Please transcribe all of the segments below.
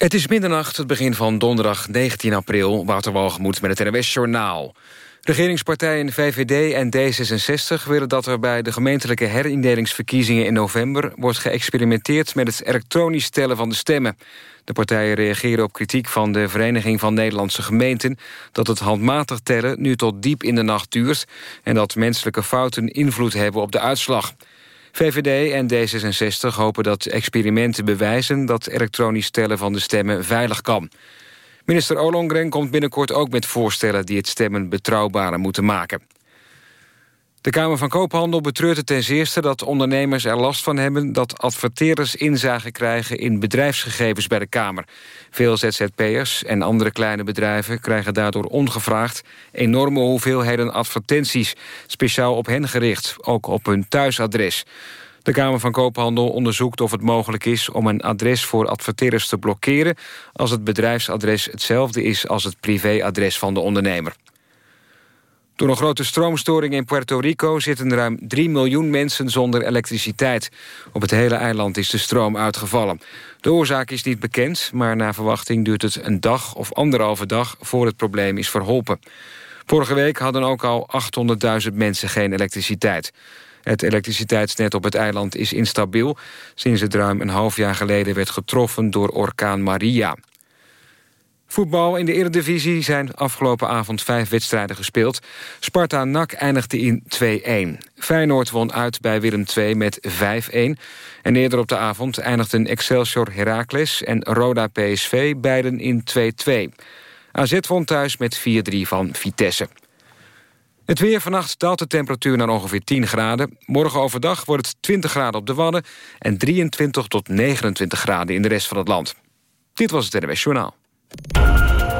Het is middernacht, het begin van donderdag 19 april. Wouter Walgemoed met het NWS Journaal. Regeringspartijen VVD en D66 willen dat er bij de gemeentelijke herindelingsverkiezingen in november wordt geëxperimenteerd met het elektronisch tellen van de stemmen. De partijen reageren op kritiek van de Vereniging van Nederlandse Gemeenten dat het handmatig tellen nu tot diep in de nacht duurt en dat menselijke fouten invloed hebben op de uitslag. VVD en D66 hopen dat experimenten bewijzen... dat elektronisch tellen van de stemmen veilig kan. Minister Ollongren komt binnenkort ook met voorstellen... die het stemmen betrouwbaarder moeten maken. De Kamer van Koophandel betreurt het ten zeerste dat ondernemers er last van hebben dat adverteerders inzage krijgen in bedrijfsgegevens bij de Kamer. Veel ZZP'ers en andere kleine bedrijven krijgen daardoor ongevraagd enorme hoeveelheden advertenties, speciaal op hen gericht, ook op hun thuisadres. De Kamer van Koophandel onderzoekt of het mogelijk is om een adres voor adverteerders te blokkeren als het bedrijfsadres hetzelfde is als het privéadres van de ondernemer. Door een grote stroomstoring in Puerto Rico zitten ruim 3 miljoen mensen zonder elektriciteit. Op het hele eiland is de stroom uitgevallen. De oorzaak is niet bekend, maar naar verwachting duurt het een dag of anderhalve dag voor het probleem is verholpen. Vorige week hadden ook al 800.000 mensen geen elektriciteit. Het elektriciteitsnet op het eiland is instabiel... sinds het ruim een half jaar geleden werd getroffen door orkaan Maria. Voetbal in de Eredivisie zijn afgelopen avond vijf wedstrijden gespeeld. Sparta-NAC eindigde in 2-1. Feyenoord won uit bij Willem II met 5-1. En eerder op de avond eindigden Excelsior Heracles en Roda PSV beiden in 2-2. AZ won thuis met 4-3 van Vitesse. Het weer vannacht daalt de temperatuur naar ongeveer 10 graden. Morgen overdag wordt het 20 graden op de Wadden... en 23 tot 29 graden in de rest van het land. Dit was het NWS Journaal.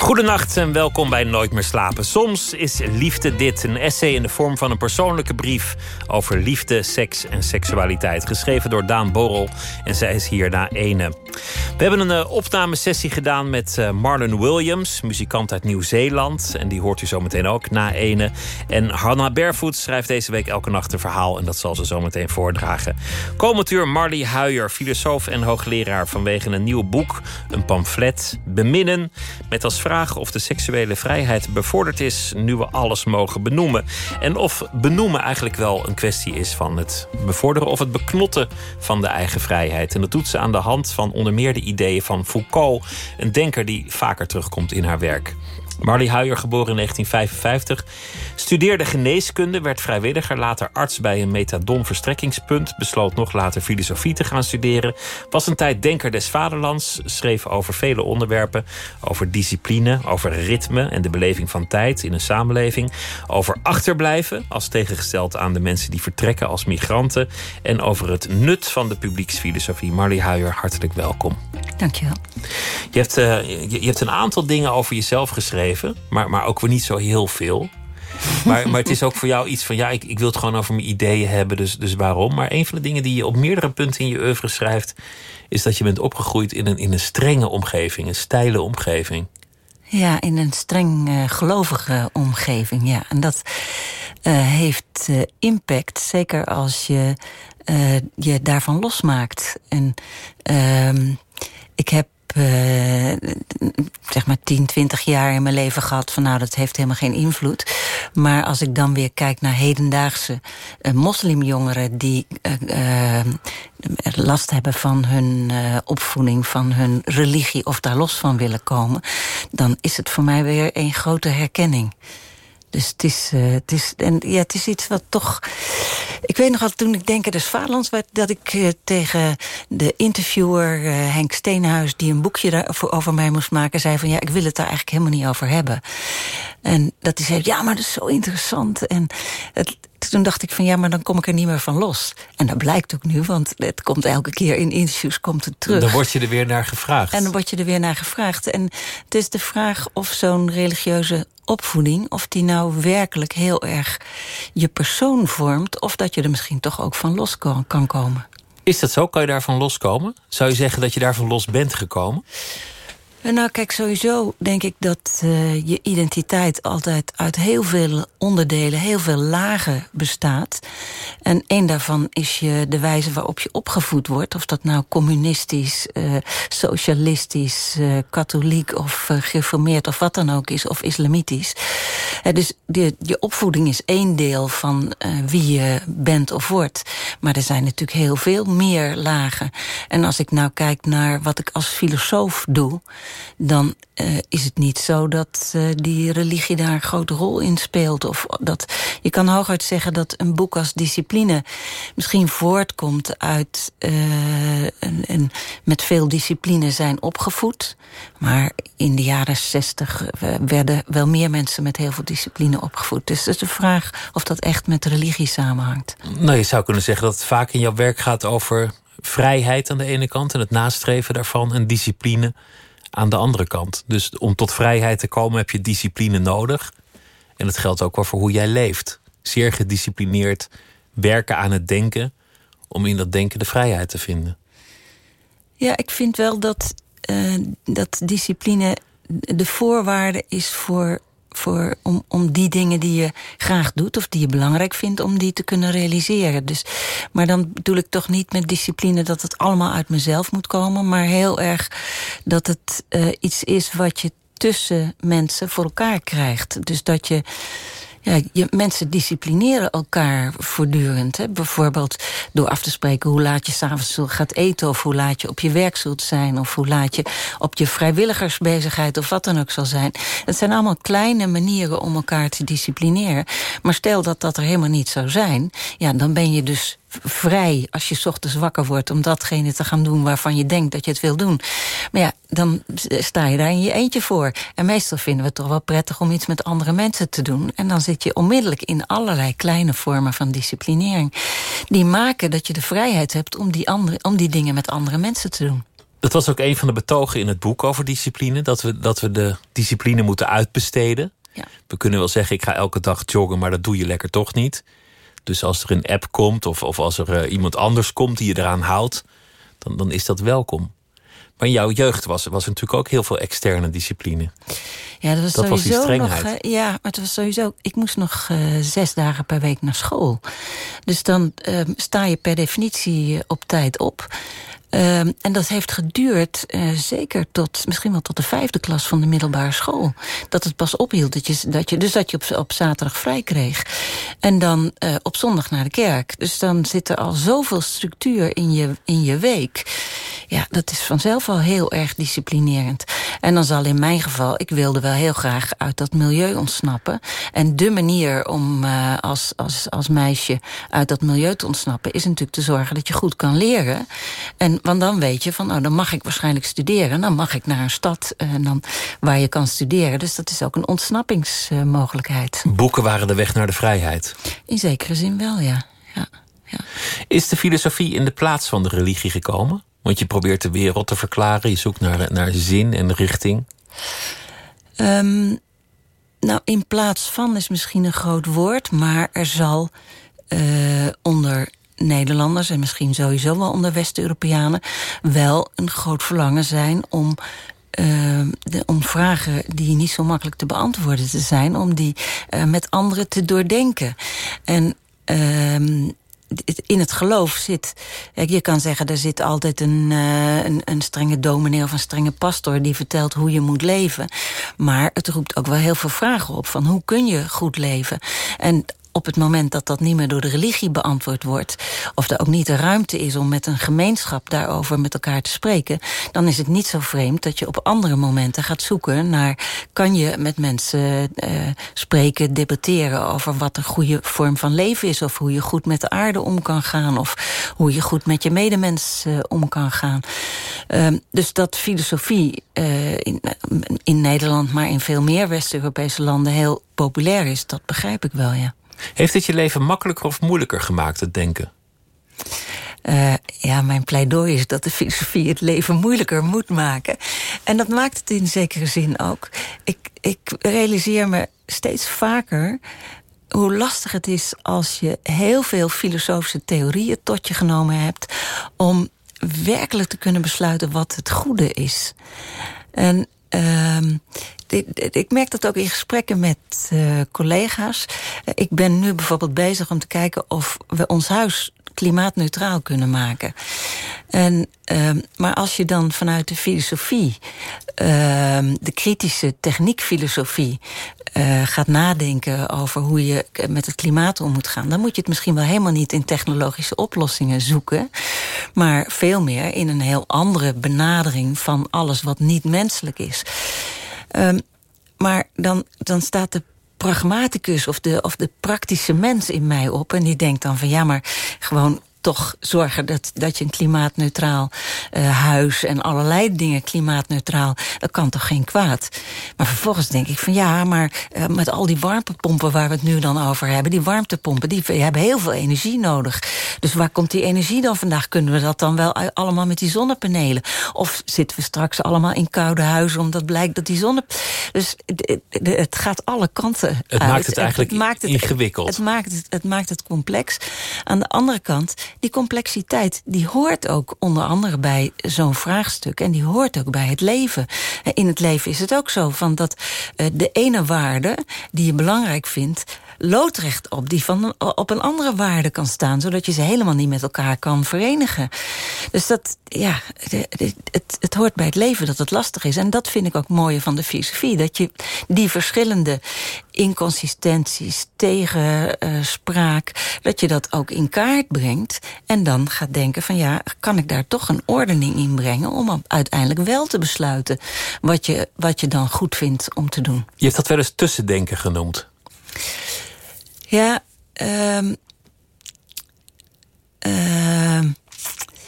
Goedenacht en welkom bij Nooit meer slapen. Soms is liefde dit, een essay in de vorm van een persoonlijke brief over liefde, seks en seksualiteit. Geschreven door Daan Borrel en zij is hier na ene. We hebben een uh, opnamesessie gedaan met uh, Marlon Williams, muzikant uit Nieuw-Zeeland. En die hoort u zometeen ook na ene. En Hannah Barefoot schrijft deze week elke nacht een verhaal en dat zal ze zometeen voordragen. Komend uur Marley Huijer, filosoof en hoogleraar vanwege een nieuw boek, een pamflet, Beminnen, met als vraag of de seksuele vrijheid bevorderd is nu we alles mogen benoemen. En of benoemen eigenlijk wel een kwestie is van het bevorderen of het beknotten van de eigen vrijheid. En dat doet ze aan de hand van onder meer de ideeën van Foucault, een denker die vaker terugkomt in haar werk. Marley Huijer, geboren in 1955, studeerde geneeskunde, werd vrijwilliger, later arts bij een metadonverstrekkingspunt, besloot nog later filosofie te gaan studeren, was een tijd denker des vaderlands, schreef over vele onderwerpen, over discipline, over ritme en de beleving van tijd in een samenleving, over achterblijven, als tegengesteld aan de mensen die vertrekken als migranten, en over het nut van de publieksfilosofie. Marley Huijer, hartelijk welkom. Dankjewel. Je hebt, uh, je, je hebt een aantal dingen over jezelf geschreven maar, maar ook weer niet zo heel veel. Maar, maar het is ook voor jou iets van, ja, ik, ik wil het gewoon over mijn ideeën hebben, dus, dus waarom? Maar een van de dingen die je op meerdere punten in je oeuvre schrijft, is dat je bent opgegroeid in een, in een strenge omgeving, een steile omgeving. Ja, in een streng uh, gelovige omgeving, ja. En dat uh, heeft uh, impact, zeker als je je daarvan losmaakt. En ehm, ik heb uh, zeg maar 10, 20 jaar in mijn leven gehad... van nou, dat heeft helemaal geen invloed. Maar als ik dan weer kijk naar hedendaagse uh, moslimjongeren... die uh, last hebben van hun opvoeding, van hun religie... of daar los van willen komen... dan is het voor mij weer een grote herkenning. Dus het is, uh, het, is, en, ja, het is iets wat toch... Ik weet nog altijd toen ik Denken des Vaderlands werd... dat ik uh, tegen de interviewer uh, Henk Steenhuis... die een boekje daarover over mij moest maken... zei van ja, ik wil het daar eigenlijk helemaal niet over hebben. En dat hij zei, ja, maar dat is zo interessant. En het, toen dacht ik van ja, maar dan kom ik er niet meer van los. En dat blijkt ook nu, want het komt elke keer in interviews komt het terug. Dan word je er weer naar gevraagd. En dan word je er weer naar gevraagd. En het is de vraag of zo'n religieuze opvoeding... of die nou werkelijk heel erg je persoon vormt... of dat je er misschien toch ook van los kan, kan komen. Is dat zo? Kan je daarvan loskomen? Zou je zeggen dat je daarvan los bent gekomen? Nou, kijk, sowieso denk ik dat uh, je identiteit altijd uit heel veel onderdelen, heel veel lagen bestaat. En één daarvan is je de wijze waarop je opgevoed wordt. Of dat nou communistisch, uh, socialistisch, uh, katholiek of gereformeerd of wat dan ook is, of islamitisch. dus de, je opvoeding is één deel van wie je bent of wordt. Maar er zijn natuurlijk heel veel meer lagen. En als ik nou kijk naar wat ik als filosoof doe dan uh, is het niet zo dat uh, die religie daar een grote rol in speelt. Of dat, je kan hooguit zeggen dat een boek als discipline misschien voortkomt uit uh, een, met veel discipline zijn opgevoed. Maar in de jaren zestig werden wel meer mensen met heel veel discipline opgevoed. Dus het is de vraag of dat echt met religie samenhangt. Nou, je zou kunnen zeggen dat het vaak in jouw werk gaat over vrijheid aan de ene kant en het nastreven daarvan en discipline aan de andere kant. Dus om tot vrijheid te komen heb je discipline nodig. En dat geldt ook wel voor hoe jij leeft. Zeer gedisciplineerd werken aan het denken om in dat denken de vrijheid te vinden. Ja, ik vind wel dat, uh, dat discipline de voorwaarde is voor voor, om, om die dingen die je graag doet... of die je belangrijk vindt, om die te kunnen realiseren. Dus, maar dan bedoel ik toch niet met discipline... dat het allemaal uit mezelf moet komen... maar heel erg dat het uh, iets is wat je tussen mensen voor elkaar krijgt. Dus dat je ja, je, mensen disciplineren elkaar voortdurend. Hè? Bijvoorbeeld door af te spreken hoe laat je s'avonds gaat eten... of hoe laat je op je werk zult zijn... of hoe laat je op je vrijwilligersbezigheid of wat dan ook zal zijn. Het zijn allemaal kleine manieren om elkaar te disciplineren. Maar stel dat dat er helemaal niet zou zijn... ja, dan ben je dus vrij als je ochtends wakker wordt... om datgene te gaan doen waarvan je denkt dat je het wil doen. Maar ja, dan sta je daar in je eentje voor. En meestal vinden we het toch wel prettig om iets met andere mensen te doen. En dan zit je onmiddellijk in allerlei kleine vormen van disciplinering. Die maken dat je de vrijheid hebt om die, andere, om die dingen met andere mensen te doen. Dat was ook een van de betogen in het boek over discipline. Dat we, dat we de discipline moeten uitbesteden. Ja. We kunnen wel zeggen, ik ga elke dag joggen, maar dat doe je lekker toch niet. Dus als er een app komt of, of als er uh, iemand anders komt die je eraan houdt, dan, dan is dat welkom. Maar in jouw jeugd was, was er natuurlijk ook heel veel externe discipline. Ja, dat was dat sowieso was nog. ja, maar het was sowieso. Ik moest nog uh, zes dagen per week naar school. Dus dan uh, sta je per definitie op tijd op. Uh, en dat heeft geduurd, uh, zeker tot misschien wel tot de vijfde klas van de middelbare school. Dat het pas ophield. Dat je, dat je, dus dat je op, op zaterdag vrij kreeg. En dan uh, op zondag naar de kerk. Dus dan zit er al zoveel structuur in je, in je week. Ja, dat is vanzelf al heel erg disciplinerend. En dan zal in mijn geval, ik wilde wel heel graag uit dat milieu ontsnappen. En de manier om uh, als, als, als meisje uit dat milieu te ontsnappen... is natuurlijk te zorgen dat je goed kan leren. En want dan weet je van, oh, dan mag ik waarschijnlijk studeren. Dan mag ik naar een stad uh, dan, waar je kan studeren. Dus dat is ook een ontsnappingsmogelijkheid. Boeken waren de weg naar de vrijheid? In zekere zin wel, ja. ja, ja. Is de filosofie in de plaats van de religie gekomen? Want je probeert de wereld te verklaren. Je zoekt naar, naar zin en richting. Um, nou, in plaats van is misschien een groot woord... maar er zal uh, onder Nederlanders... en misschien sowieso wel onder West-Europeanen... wel een groot verlangen zijn om uh, de, om vragen die niet zo makkelijk te beantwoorden te zijn... om die uh, met anderen te doordenken. En uh, in het geloof zit... Je kan zeggen, er zit altijd een, een, een, strenge dominee of een strenge pastor... die vertelt hoe je moet leven. Maar het roept ook wel heel veel vragen op... van hoe kun je goed leven? En op het moment dat dat niet meer door de religie beantwoord wordt... of er ook niet de ruimte is om met een gemeenschap daarover met elkaar te spreken... dan is het niet zo vreemd dat je op andere momenten gaat zoeken naar... kan je met mensen uh, spreken, debatteren over wat een goede vorm van leven is... of hoe je goed met de aarde om kan gaan... of hoe je goed met je medemens uh, om kan gaan. Uh, dus dat filosofie in, in Nederland, maar in veel meer West-Europese landen... heel populair is, dat begrijp ik wel, ja. Heeft het je leven makkelijker of moeilijker gemaakt, het denken? Uh, ja, mijn pleidooi is dat de filosofie het leven moeilijker moet maken. En dat maakt het in zekere zin ook. Ik, ik realiseer me steeds vaker hoe lastig het is als je heel veel filosofische theorieën tot je genomen hebt om werkelijk te kunnen besluiten wat het goede is. En uh, ik merk dat ook in gesprekken met uh, collega's. Ik ben nu bijvoorbeeld bezig om te kijken of we ons huis klimaatneutraal kunnen maken. En, uh, maar als je dan vanuit de filosofie, uh, de kritische techniekfilosofie, uh, gaat nadenken over hoe je met het klimaat om moet gaan, dan moet je het misschien wel helemaal niet in technologische oplossingen zoeken, maar veel meer in een heel andere benadering van alles wat niet menselijk is. Um, maar dan, dan staat de pragmaticus of de, of de praktische mens in mij op. En die denkt dan van ja, maar gewoon toch zorgen dat, dat je een klimaatneutraal uh, huis en allerlei dingen klimaatneutraal, dat kan toch geen kwaad. Maar vervolgens denk ik van ja, maar uh, met al die warmtepompen waar we het nu dan over hebben, die warmtepompen, die, hebben heel veel energie nodig. Dus waar komt die energie dan vandaag? Kunnen we dat dan wel allemaal met die zonnepanelen? Of zitten we straks allemaal in koude huizen omdat blijkt dat die zonne. Dus het gaat alle kanten. Het uit. maakt het eigenlijk het maakt het, ingewikkeld. Het, het, maakt het, het maakt het complex. Aan de andere kant die complexiteit die hoort ook onder andere bij zo'n vraagstuk. En die hoort ook bij het leven. In het leven is het ook zo van dat uh, de ene waarde die je belangrijk vindt loodrecht op die van op een andere waarde kan staan, zodat je ze helemaal niet met elkaar kan verenigen. Dus dat, ja, het, het, hoort bij het leven dat het lastig is. En dat vind ik ook mooie van de filosofie, dat je die verschillende inconsistenties, tegenspraak, uh, dat je dat ook in kaart brengt en dan gaat denken van ja, kan ik daar toch een ordening in brengen om uiteindelijk wel te besluiten wat je, wat je dan goed vindt om te doen. Je hebt dat wel eens tussendenken genoemd. Ja, um, uh,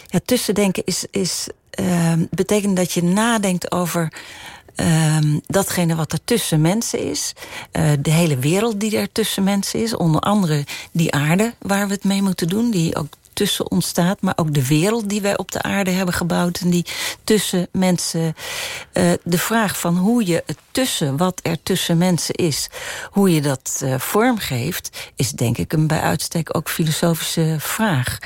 ja tussendenken is, is, uh, betekent dat je nadenkt over datgene wat er tussen mensen is. Uh, de hele wereld die er tussen mensen is. Onder andere die aarde waar we het mee moeten doen. Die ook tussen ontstaat, maar ook de wereld die wij op de aarde hebben gebouwd en die tussen mensen. Uh, de vraag van hoe je het tussen, wat er tussen mensen is, hoe je dat uh, vormgeeft, is denk ik een bij uitstek ook filosofische vraag.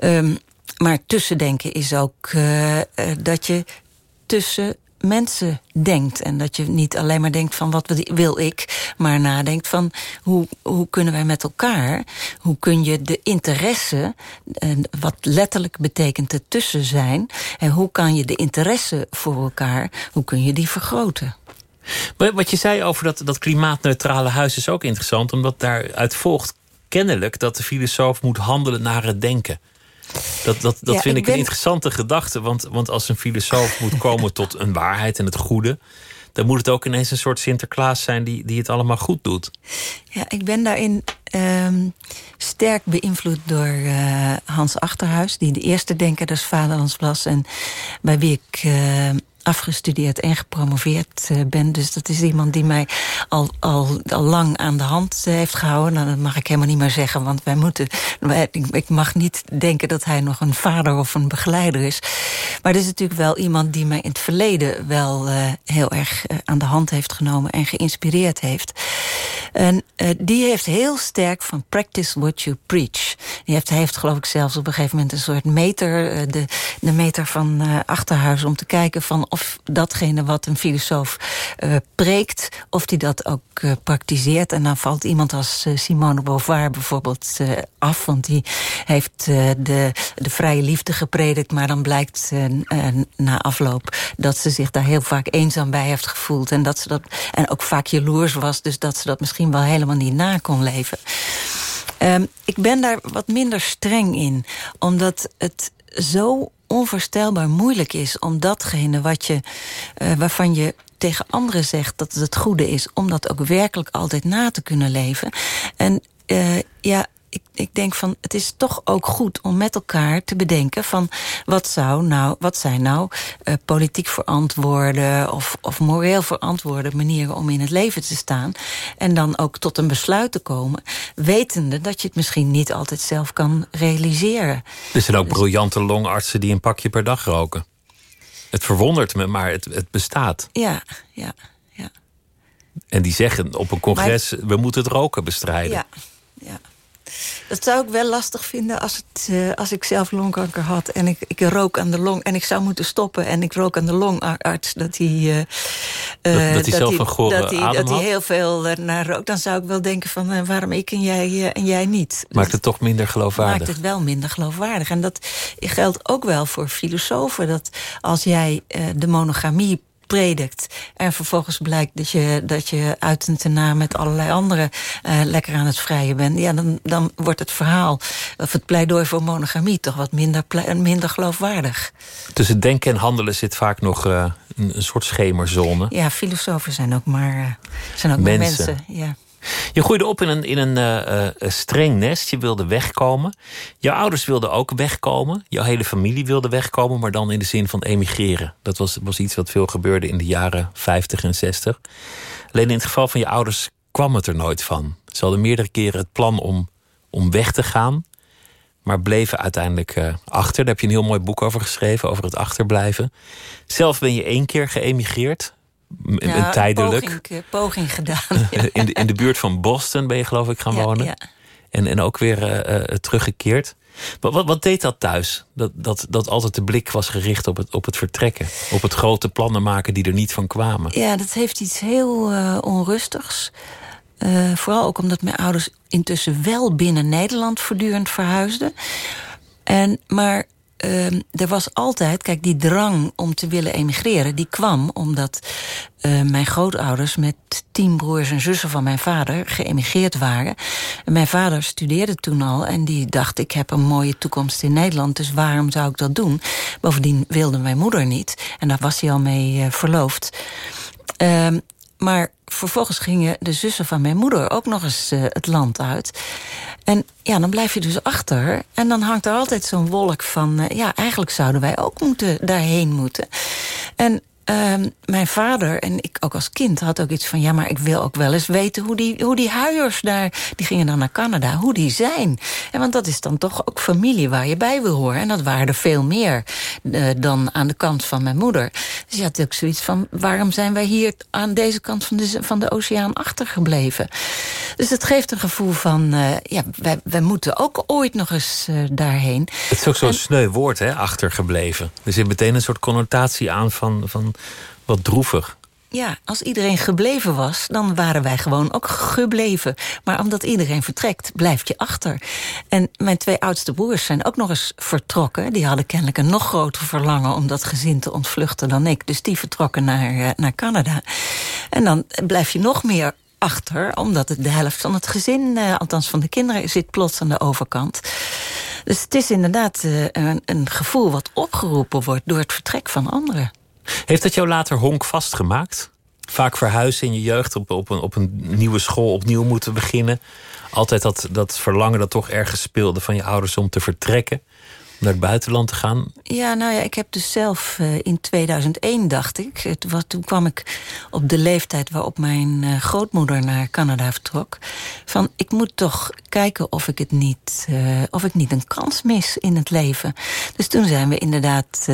Um, maar tussendenken is ook uh, dat je tussen mensen denkt. En dat je niet alleen maar denkt van wat wil ik... maar nadenkt van hoe, hoe kunnen wij met elkaar... hoe kun je de interesse, wat letterlijk betekent ertussen zijn... en hoe kan je de interesse voor elkaar, hoe kun je die vergroten? Wat je zei over dat, dat klimaatneutrale huis is ook interessant... omdat daaruit volgt kennelijk dat de filosoof moet handelen naar het denken... Dat, dat, dat Ja, vind ik ben- een interessante gedachte. Want, want als een filosoof moet komen tot een waarheid en het goede. dan moet het ook ineens een soort Sinterklaas zijn die, die het allemaal goed doet. Ja, ik ben daarin ehm, sterk beïnvloed door eh, Hans Achterhuis... die de eerste denker des Vaderlands was... en bij wie ik eh, afgestudeerd en gepromoveerd eh, ben. Dus dat is iemand die mij al, al, al lang aan de hand eh, heeft gehouden. Nou, dat mag ik helemaal niet meer zeggen, want wij moeten... ik, mag niet denken dat hij nog een vader of een begeleider is. Maar dat is natuurlijk wel iemand die mij in het verleden... wel eh, heel erg aan de hand heeft genomen en geïnspireerd heeft. En die heeft heel sterk van practice what you preach. Die heeft, hij heeft geloof ik zelfs op een gegeven moment een soort meter... de, de meter van Achterhuis om te kijken van of datgene wat een filosoof eh, preekt... of die dat ook eh, praktiseert. En dan valt iemand als eh, Simone Beauvoir bijvoorbeeld af... want die heeft de, de vrije liefde gepredikt... maar dan blijkt na afloop dat ze zich daar heel vaak eenzaam bij heeft gevoeld... en, dat ze dat, en ook vaak jaloers was, dus dat ze dat misschien wel helemaal niet na kon leven. Ehm, ik ben daar wat minder streng in, omdat het zo onvoorstelbaar moeilijk is om datgene wat je, eh, waarvan je tegen anderen zegt dat het het goede is, om dat ook werkelijk altijd na te kunnen leven. En eh, ja. Ik, ik denk van, het is toch ook goed om met elkaar te bedenken van wat zou nou, wat zijn nou eh, politiek verantwoorde of, of moreel verantwoorde manieren om in het leven te staan. En dan ook tot een besluit te komen, wetende dat je het misschien niet altijd zelf kan realiseren. Er zijn ook briljante longartsen die een pakje per dag roken. Het verwondert me, maar het, het bestaat. Ja, ja, ja. En die zeggen op een congres, we moeten het roken bestrijden. Ja, ja. Dat zou ik wel lastig vinden als, het, uh, als ik zelf longkanker had... en ik, ik rook aan de long en ik zou moeten stoppen... en ik rook aan de longarts dat hij... Uh, dat, dat, hij zelf een gore dat hij, dat hij heel veel naar rookt. Dan zou ik wel denken van waarom ik en jij, en jij niet. Maakt het toch minder geloofwaardig? Maakt het wel minder geloofwaardig. En dat geldt ook wel voor filosofen. Dat als jij de monogamie predikt. En vervolgens blijkt dat je, dat je uit en te na met allerlei anderen uh, lekker aan het vrijen bent. Ja, dan, dan wordt het verhaal, of het pleidooi voor monogamie, toch wat minder, minder geloofwaardig. Tussen denken en handelen zit vaak nog uh, een, een, soort schemerzone. Ja, filosofen zijn ook maar, uh, zijn ook mensen. maar mensen. Ja. Je groeide op in een, in een uh, streng nest. Je wilde wegkomen. Jouw ouders wilden ook wegkomen. Jouw hele familie wilde wegkomen, maar dan in de zin van emigreren. Dat was, was iets wat veel gebeurde in de jaren 50 en 60. Alleen in het geval van je ouders kwam het er nooit van. Ze hadden meerdere keren het plan om, om weg te gaan, maar bleven uiteindelijk uh, achter. Daar heb je een heel mooi boek over geschreven, over het achterblijven. Zelf ben je één keer geëmigreerd ja, tijdelijk. Poging, eh, poging gedaan. in, de, in de buurt van Boston ben je geloof ik gaan wonen. En, en ook weer uh, uh, teruggekeerd. Wat, wat, wat, deed dat thuis? Dat, dat, dat altijd de blik was gericht op het, op het vertrekken. Op het grote plannen maken die er niet van kwamen. Ja, dat heeft iets heel uh, onrustigs. vooral ook omdat mijn ouders intussen wel binnen Nederland voortdurend verhuisden. En, maar uh, er was altijd, kijk, die drang om te willen emigreren... die kwam omdat uh, mijn grootouders met tien broers en zussen van mijn vader... geëmigreerd waren. En mijn vader studeerde toen al en die dacht... ik heb een mooie toekomst in Nederland, dus waarom zou ik dat doen? Bovendien wilde mijn moeder niet en daar was hij al mee uh, verloofd. Uh, maar vervolgens gingen de zussen van mijn moeder ook nog eens uh, het land uit. En ja, dan blijf je dus achter. En dan hangt er altijd zo'n wolk van... Uh, ja, eigenlijk zouden wij ook moeten, daarheen moeten. En uh, mijn vader en ik ook als kind had ook iets van... ja, maar ik wil ook wel eens weten hoe die, hoe die huiers daar... die gingen dan naar Canada, hoe die zijn. En want dat is dan toch ook familie waar je bij wil horen. En dat waren er veel meer uh, dan aan de kant van mijn moeder. Dus je had ook zoiets van... waarom zijn wij hier aan deze kant van de, van de oceaan achtergebleven? Dus het geeft een gevoel van... Uh, ja, wij, wij moeten ook ooit nog eens uh, daarheen. Het is ook zo'n sneu woord, hè, achtergebleven. Er zit meteen een soort connotatie aan van... van wat droevig. Ja, als iedereen gebleven was, dan waren wij gewoon ook gebleven. Maar omdat iedereen vertrekt, blijf je achter. En mijn twee oudste broers zijn ook nog eens vertrokken. Die hadden kennelijk een nog groter verlangen om dat gezin te ontvluchten dan ik. Dus die vertrokken naar, naar Canada. En dan blijf je nog meer achter, omdat de helft van het gezin, uh, althans van de kinderen, zit plots aan de overkant. Dus het is inderdaad uh, een, een gevoel wat opgeroepen wordt door het vertrek van anderen. Heeft dat jou later honk vastgemaakt? Vaak verhuizen in je jeugd, op, op, een, op een nieuwe school opnieuw moeten beginnen. Altijd dat, dat verlangen dat toch ergens speelde van je ouders om te vertrekken naar het buitenland te gaan? Ja, nou ja, ik heb dus zelf uh, in 2001, dacht ik... Het toen kwam ik op de leeftijd waarop mijn uh, grootmoeder naar Canada vertrok... van ik moet toch kijken of ik, het niet, uh, of ik niet een kans mis in het leven. Dus toen zijn we inderdaad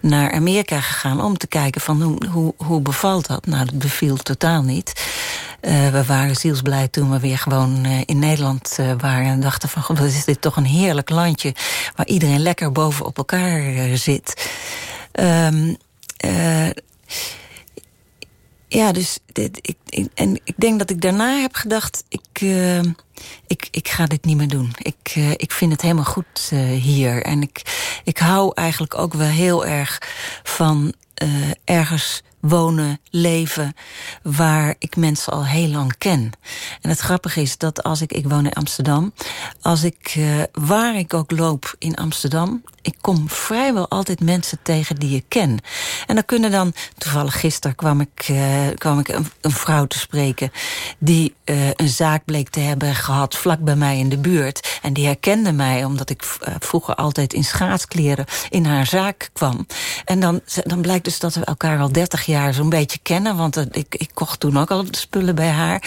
naar Amerika gegaan... om te kijken van hoe, hoe, hoe bevalt dat? Nou, dat beviel totaal niet. Uh, we waren zielsblij toen we weer gewoon uh, in Nederland uh, waren. En dachten van, god, wat is dit toch een heerlijk landje... waar iedereen lekker boven op elkaar zit. Um, ja, dus dit, ik, ik, en ik denk dat ik daarna heb gedacht... ik, ik, ik ga dit niet meer doen. Ik, ik vind het helemaal goed hier. En ik, ik hou eigenlijk ook wel heel erg van ergens wonen, leven... waar ik mensen al heel lang ken. En het grappige is dat als ik... Ik woon in Amsterdam. Als ik, uh, waar ik ook loop in Amsterdam... ik kom vrijwel altijd mensen tegen die ik ken. En dan kunnen dan... Toevallig gisteren kwam ik, uh, kwam ik een, vrouw te spreken... die uh, een zaak bleek te hebben gehad vlak bij mij in de buurt. En die herkende mij omdat ik vroeger altijd in schaatskleren... in haar zaak kwam. En dan, dan blijkt dus dat we elkaar al 30 jaar jaar zo'n beetje kennen. Want ik, ik kocht toen ook al spullen bij haar.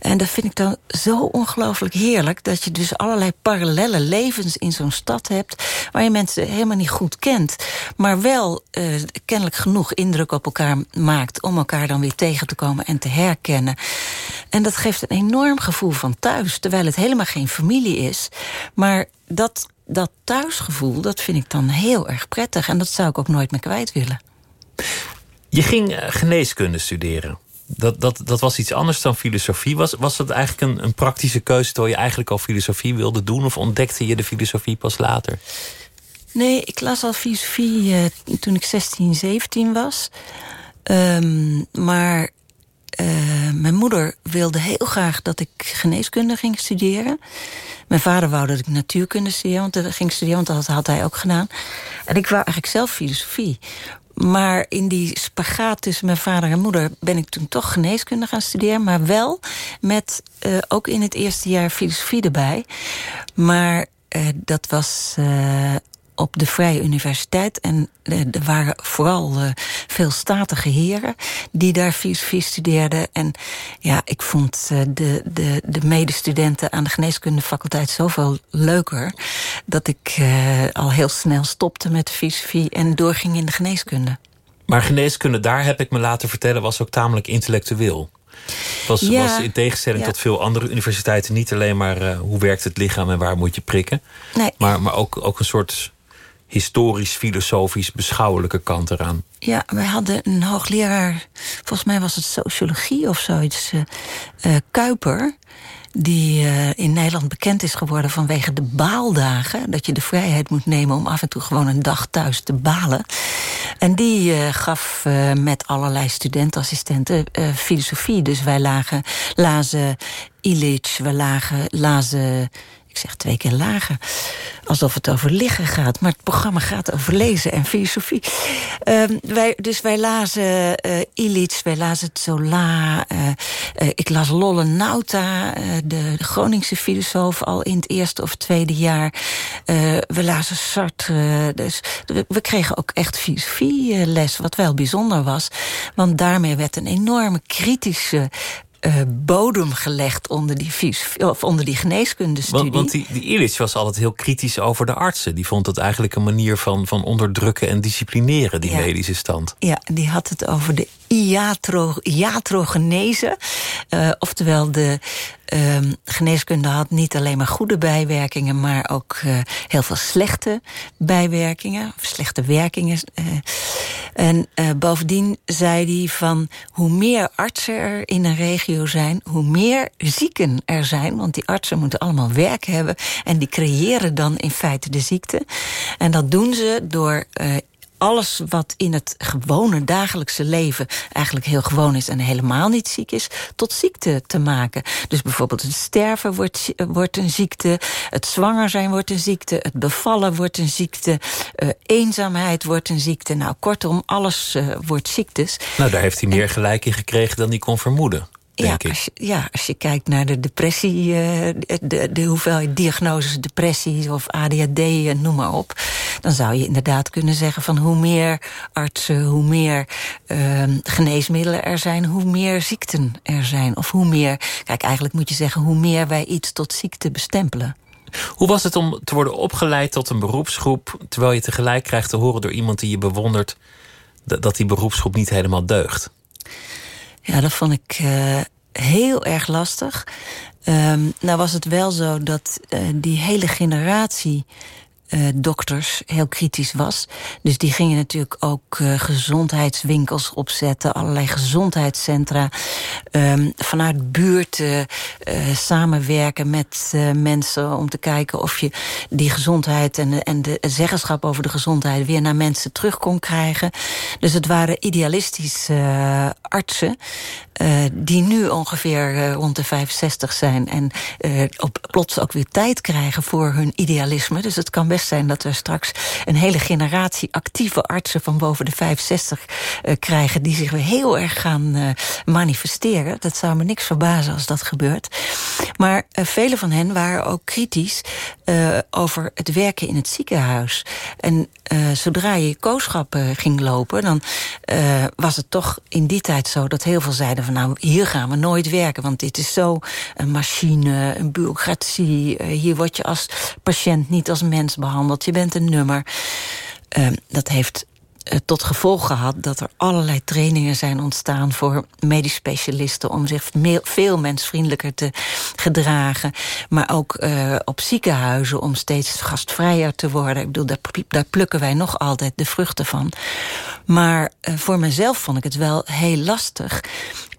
En dat vind ik dan zo ongelooflijk heerlijk... dat je dus allerlei parallele levens in zo'n stad hebt... waar je mensen helemaal niet goed kent. Maar wel uh, kennelijk genoeg indruk op elkaar maakt... om elkaar dan weer tegen te komen en te herkennen. En dat geeft een enorm gevoel van thuis. Terwijl het helemaal geen familie is. Maar dat, dat thuisgevoel, dat vind ik dan heel erg prettig. En dat zou ik ook nooit meer kwijt willen. Je ging eh, geneeskunde studeren. Dat, dat, dat was iets anders dan filosofie. Was, was dat eigenlijk een, een praktische keuze... terwijl je eigenlijk al filosofie wilde doen... of ontdekte je de filosofie pas later? Nee, ik las al filosofie uh, toen ik 16, 17 was. Um, maar uh, mijn moeder wilde heel graag dat ik geneeskunde ging studeren. Mijn vader wou dat ik natuurkunde studeren, want, ging studeren, want dat had hij ook gedaan. En ik wou eigenlijk zelf filosofie. Maar in die spagaat tussen mijn vader en moeder... ben ik toen toch geneeskunde gaan studeren. Maar wel met uh, ook in het eerste jaar filosofie erbij. Maar uh, dat was uh, op de Vrije Universiteit. En uh, er waren vooral uh, veel statige heren die daar filosofie studeerden. En ja, ik vond uh, de, de, de medestudenten aan de geneeskundefaculteit zoveel leuker... dat ik al heel snel stopte met de filosofie en doorging in de geneeskunde. Maar geneeskunde, daar heb ik me laten vertellen, was ook tamelijk intellectueel. Was, ja, was in tegenstelling ja. tot veel andere universiteiten niet alleen maar uh, hoe werkt het lichaam en waar moet je prikken. Nee. Maar, maar ook, ook een soort historisch, filosofisch, beschouwelijke kant eraan. Ja, wij hadden een hoogleraar, volgens mij was het sociologie of zoiets, uh, uh, Kuiper die uh, in Nederland bekend is geworden vanwege de baaldagen. Dat je de vrijheid moet nemen om af en toe gewoon een dag thuis te balen. En die gaf met allerlei studentassistenten filosofie. Dus wij lagen, lazen Illich, we lagen, lazen ik zeg twee keer lager. Alsof het over liggen gaat. Maar het programma gaat over lezen en filosofie. Um, wij, dus wij lazen uh, wij lazen Zola. Uh, uh, ik las Lolle Nauta, de, de Groningse filosoof... al in het eerste of tweede jaar. we lazen Sartre. Dus we, we kregen ook echt filosofieles, wat wel bijzonder was. Want daarmee werd een enorme kritische uh, bodem gelegd onder die, of onder die geneeskundestudie. Want, want die, die Illich was altijd heel kritisch over de artsen. Die vond het eigenlijk een manier van, van onderdrukken en disciplineren, die ja. medische stand. Ja, die had het over de iatro, iatrogenese. Uh, oftewel, de um, geneeskunde had niet alleen maar goede bijwerkingen... maar ook uh, heel veel slechte bijwerkingen, of slechte werkingen. Uh, en bovendien zei hij van... hoe meer artsen er in een regio zijn... hoe meer zieken er zijn. Want die artsen moeten allemaal werk hebben... en die creëren dan in feite de ziekte. En dat doen ze door alles wat in het gewone dagelijkse leven eigenlijk heel gewoon is en helemaal niet ziek is, tot ziekte te maken. Dus bijvoorbeeld het sterven wordt, wordt een ziekte, het zwanger zijn wordt een ziekte, het bevallen wordt een ziekte, uh, eenzaamheid wordt een ziekte. Nou, kortom, alles uh, wordt ziektes. Nou, daar heeft hij meer gelijk in gekregen dan hij kon vermoeden ja, als je, ja, als je kijkt naar de depressie, uh, de, de hoeveelheid diagnoses depressie of ADHD, uh, noem maar op. Dan zou je inderdaad kunnen zeggen van hoe meer artsen, hoe meer uh, geneesmiddelen er zijn, hoe meer ziekten er zijn. Of hoe meer, kijk eigenlijk moet je zeggen, hoe meer wij iets tot ziekte bestempelen. Hoe was het om te worden opgeleid tot een beroepsgroep, terwijl je tegelijk krijgt te horen door iemand die je bewondert dat die beroepsgroep niet helemaal deugt? Ja, dat vond ik uh, heel erg lastig. Um, nou was het wel zo dat uh, die hele generatie uh, dokters heel kritisch was. Dus die gingen natuurlijk ook uh, gezondheidswinkels opzetten, allerlei gezondheidscentra. Um, vanuit buurten uh, samenwerken met mensen om te kijken of je die gezondheid en, en de zeggenschap over de gezondheid weer naar mensen terug kon krijgen. Dus het waren idealistische artsen. Die nu ongeveer rond de 65 zijn... en op, plots ook weer tijd krijgen voor hun idealisme. Dus het kan best zijn dat we straks een hele generatie actieve artsen... van boven de 65 krijgen die zich weer heel erg gaan manifesteren. Dat zou me niks verbazen als dat gebeurt. Maar vele van hen waren ook kritisch over het werken in het ziekenhuis. En zodra je kooschap ging lopen... dan uh, was het toch in die tijd zo dat heel veel zeiden van... nou, hier gaan we nooit werken, want dit is zo een machine, een bureaucratie. Uh, hier word je als patiënt niet als mens behandeld, je bent een nummer. Uh, dat heeft eh, tot gevolg gehad dat er allerlei trainingen zijn ontstaan voor medisch specialisten om zich veel mensvriendelijker te gedragen. Maar ook uh, op ziekenhuizen om steeds gastvrijer te worden. Ik bedoel, daar, plukken wij nog altijd de vruchten van. Maar uh, voor mezelf vond ik het wel heel lastig.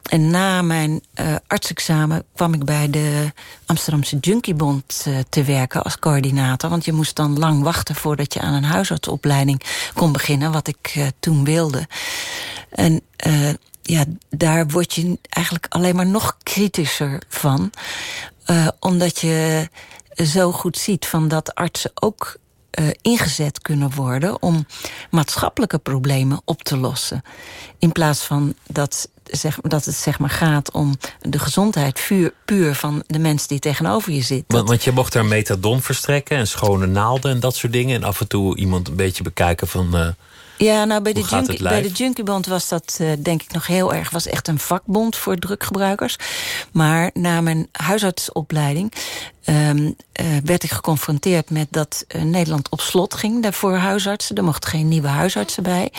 En na mijn uh, artsexamen kwam ik bij de Amsterdamse Junkiebond uh, te werken als coördinator. Want je moest dan lang wachten voordat je aan een huisartsopleiding kon beginnen. Wat ik uh, toen wilde. En ja, daar word je eigenlijk alleen maar nog kritischer van. omdat je zo goed ziet van dat artsen ook uh, ingezet kunnen worden om maatschappelijke problemen op te lossen. In plaats van dat, zeg, dat het zeg maar gaat om de gezondheid vuur, puur van de mens die tegenover je zit. Want, want je mocht daar methadon verstrekken en schone naalden en dat soort dingen. En af en toe iemand een beetje bekijken van. Uh, ja, nou bij de, junkie, bij de Junkiebond was dat uh, denk ik nog heel erg... was echt een vakbond voor druggebruikers. Maar na mijn huisartsopleiding um, uh, werd ik geconfronteerd met dat uh, Nederland op slot ging voor huisartsen. Er mochten geen nieuwe huisartsen bij.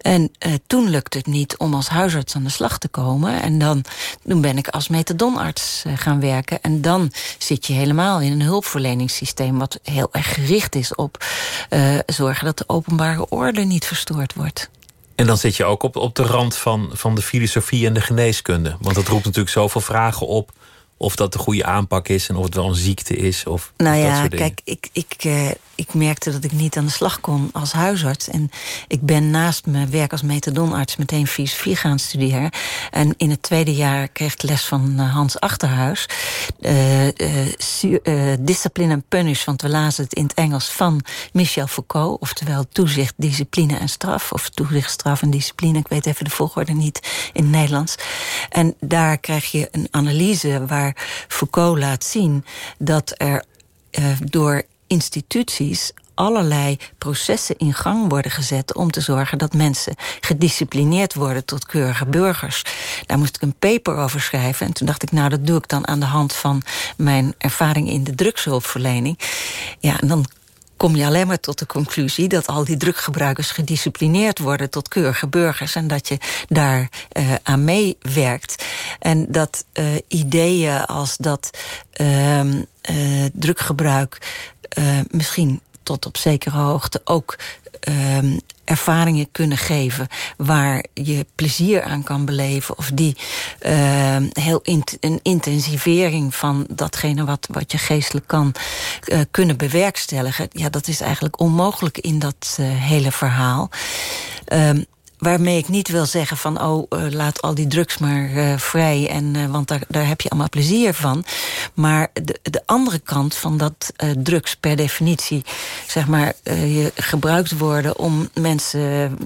En uh, toen lukte het niet om als huisarts aan de slag te komen. En dan toen ben ik als metadonarts gaan werken. En dan zit je helemaal in een hulpverleningssysteem... wat heel erg gericht is op zorgen dat de openbare orde niet verstoord wordt. En dan zit je ook op, op de rand van, van de filosofie en de geneeskunde. Want dat roept natuurlijk zoveel vragen op of dat de goede aanpak is en of het wel een ziekte is. Of nou ja, kijk, ik, ik, uh, ik merkte dat ik niet aan de slag kon als huisarts. En ik ben naast mijn werk als metadonarts meteen filosofie gaan studeren. En in het tweede jaar kreeg ik les van uh, Hans Achterhuis. Uh, Discipline en Punish, want we lazen het in het Engels van Michel Foucault. Oftewel toezicht, discipline en straf. Of toezicht, straf en discipline. Ik weet even de volgorde niet in het Nederlands. En daar krijg je een analyse waar Foucault laat zien dat er uh, door instituties allerlei processen in gang worden gezet... om te zorgen dat mensen gedisciplineerd worden tot keurige burgers. Daar moest ik een paper over schrijven. En toen dacht ik, nou, dat doe ik dan aan de hand van mijn ervaring in de drugshulpverlening. Ja, en dan kom je alleen maar tot de conclusie dat al die druggebruikers gedisciplineerd worden tot keurige burgers en dat je daar uh, aan meewerkt. En dat uh, ideeën als dat uh, druggebruik misschien tot op zekere hoogte ook um, ervaringen kunnen geven waar je plezier aan kan beleven of die uh, heel een intensivering van datgene wat, wat je geestelijk kan uh, kunnen bewerkstelligen. Ja, dat is eigenlijk onmogelijk in dat uh, hele verhaal. Um, Waarmee ik niet wil zeggen van, oh, uh, laat al die drugs maar uh, vrij... En, uh, want daar, daar heb je allemaal plezier van. Maar de, de andere kant van dat drugs per definitie... zeg maar, gebruikt worden om mensen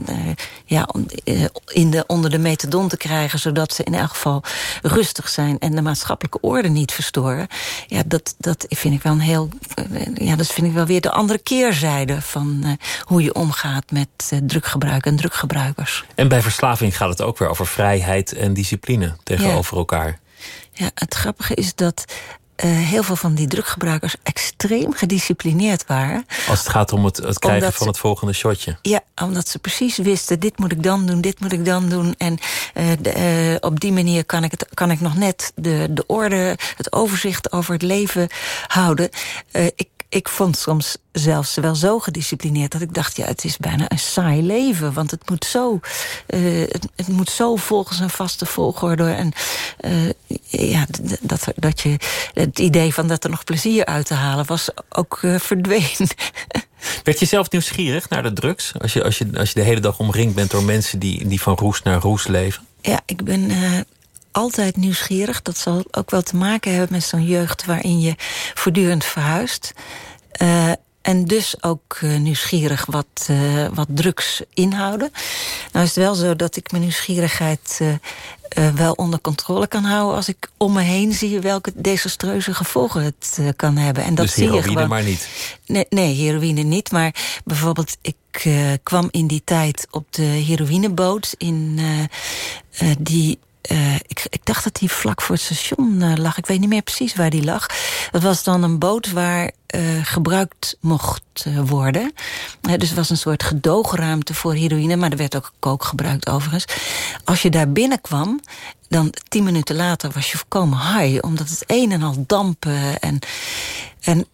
ja, in de, onder de methadon te krijgen... zodat ze in elk geval rustig zijn en de maatschappelijke orde niet verstoren... ja, dat, dat vind ik wel een heel... ja, dat vind ik wel weer de andere keerzijde van hoe je omgaat met druggebruik en druggebruik. En bij verslaving gaat het ook weer over vrijheid en discipline tegenover elkaar. Ja, het grappige is dat uh, heel veel van die druggebruikers extreem gedisciplineerd waren. Als het gaat om het, het krijgen van het volgende shotje. Ja, omdat ze precies wisten, dit moet ik dan doen, dit moet ik dan doen. En uh, de, uh, op die manier kan ik, het, kan ik nog net de, de orde, het overzicht over het leven houden. ik ik vond soms zelfs wel zo gedisciplineerd dat ik dacht, ja, het is bijna een saai leven. Want het moet zo, uh, het, het, moet zo volgens een vaste volgorde. En uh, ja, dat, dat je het idee van dat er nog plezier uit te halen was ook uh, verdwenen. Werd je zelf nieuwsgierig naar de drugs? Als je, als je, als je de hele dag omringd bent door mensen die, die van roes naar roes leven? Ja, ik ben altijd nieuwsgierig. Dat zal ook wel te maken hebben met zo'n jeugd waarin je voortdurend verhuist. Uh, en dus ook uh, nieuwsgierig wat, uh, wat drugs inhouden. Nou is het wel zo dat ik mijn nieuwsgierigheid uh, wel onder controle kan houden... als ik om me heen zie welke desastreuze gevolgen het kan hebben. En dat dus zie heroïne je gewoon. maar niet? Nee, nee, heroïne niet. Maar bijvoorbeeld, ik kwam in die tijd op de heroïneboot... in die uh, ik, ik, dacht dat die vlak voor het station uh, lag. Ik weet niet meer precies waar die lag. Dat was dan een boot waar gebruikt mocht worden. dus het was een soort gedoogruimte voor heroïne... maar er werd ook kook gebruikt overigens. Als je daar binnenkwam, dan tien minuten later was je volkomen high... omdat het een en al dampen en... En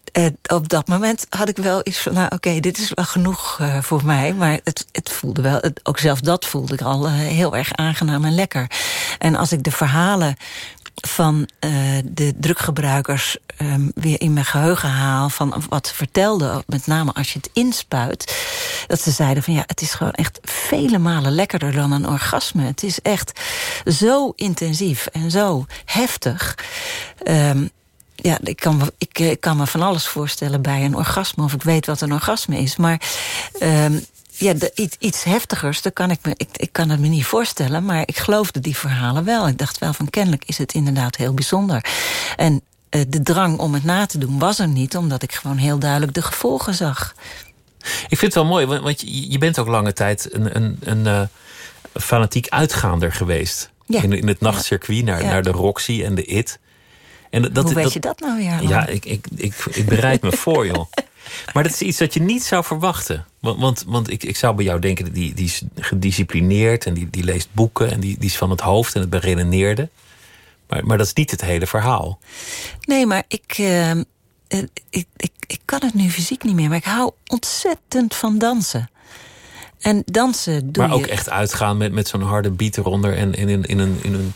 op dat moment had ik wel iets van, nou oké, dit is wel genoeg uh, voor mij. Maar het, het voelde wel, ook zelfs dat voelde ik al heel erg aangenaam en lekker. En als ik de verhalen van de druggebruikers um, weer in mijn geheugen haal... van wat ze vertelden, met name als je het inspuit... dat ze zeiden van ja, het is gewoon echt vele malen lekkerder dan een orgasme. Het is echt zo intensief en zo heftig... Um, ja, ik kan, me, ik, ik, kan me van alles voorstellen bij een orgasme... of ik weet wat een orgasme is. Maar um, ja, de, iets, iets heftigers, dat kan ik, me, ik, ik kan het me niet voorstellen... maar ik geloofde die verhalen wel. Ik dacht wel van kennelijk is het inderdaad heel bijzonder. En uh, de drang om het na te doen was er niet... omdat ik gewoon heel duidelijk de gevolgen zag. Ik vind het wel mooi, want je, je bent ook lange tijd... een, een, een uh, fanatiek uitgaander geweest. Ja. In, in het nachtcircuit naar, Ja. naar de Roxy en de IT... En dat, Hoe weet dat- je dat nou weer? Ja, ik, ik, ik, ik bereid me voor, joh. Maar dat is iets dat je niet zou verwachten. Want, want, want ik, ik zou bij jou denken, die, die is gedisciplineerd... en die, die leest boeken en die, die is van het hoofd en het beredeneerde. Maar, maar dat is niet het hele verhaal. Nee, maar ik, uh, ik, ik, ik kan het nu fysiek niet meer... maar ik hou ontzettend van dansen. En dansen doe maar ook echt uitgaan met, met zo'n harde beat eronder... en, en in, in, een, in een,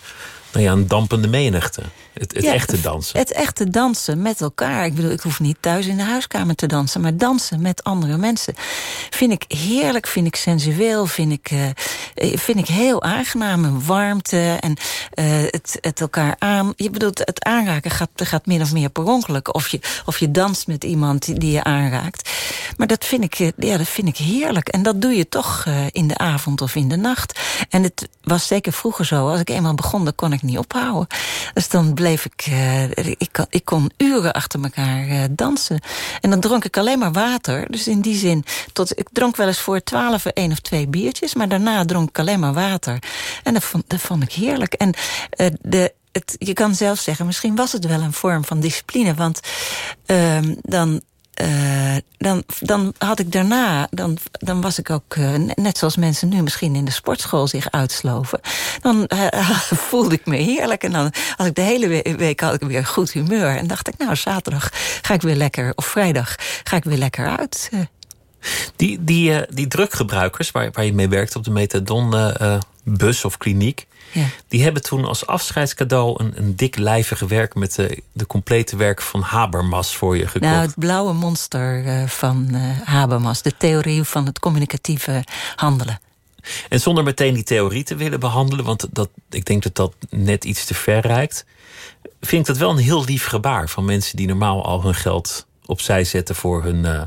nou ja, een dampende menigte. Het, het Ja, echte dansen. Het echte dansen met elkaar. Ik bedoel, ik hoef niet thuis in de huiskamer te dansen... maar dansen met andere mensen vind ik heerlijk, vind ik sensueel... vind ik, uh, vind ik heel aangenaam, een warmte en uh, het, het elkaar aan... Je bedoelt, het aanraken gaat, gaat min of meer per ongeluk. Of je, of je danst met iemand die je aanraakt. Maar dat vind ik, ja, dat vind ik heerlijk. En dat doe je toch uh, in de avond of in de nacht. En het was zeker vroeger zo. Als ik eenmaal begon, dan kon ik niet ophouden. Dus dan bleef ik... Uh, ik, ik kon uren achter elkaar uh, dansen. En dan dronk ik alleen maar water. Dus in die zin... Tot, ik dronk wel eens voor twaalf één of twee biertjes. Maar daarna dronk ik alleen maar water. En dat vond, dat vond ik heerlijk. En uh, de het, je kan zelf zeggen, misschien was het wel een vorm van discipline. Want uh, dan, uh, dan, dan had ik daarna, dan, dan was ik ook, uh, net zoals mensen nu misschien in de sportschool zich uitsloven. Dan uh, voelde ik me heerlijk. En dan had ik de hele week had ik weer goed humeur. En dacht ik, nou, zaterdag ga ik weer lekker, of vrijdag ga ik weer lekker uit. Die, die, die druggebruikers waar, waar je mee werkt op de methadon-bus of kliniek... Ja. Die hebben toen als afscheidscadeau een, een dik lijvige werk... met de, de complete werk van Habermas voor je gekocht. Nou, het blauwe monster uh, van uh, Habermas. De theorie van het communicatieve handelen. En zonder meteen die theorie te willen behandelen... want dat, ik denk dat dat net iets te ver reikt... vind ik dat wel een heel lief gebaar... van mensen die normaal al hun geld opzij zetten voor hun... Uh,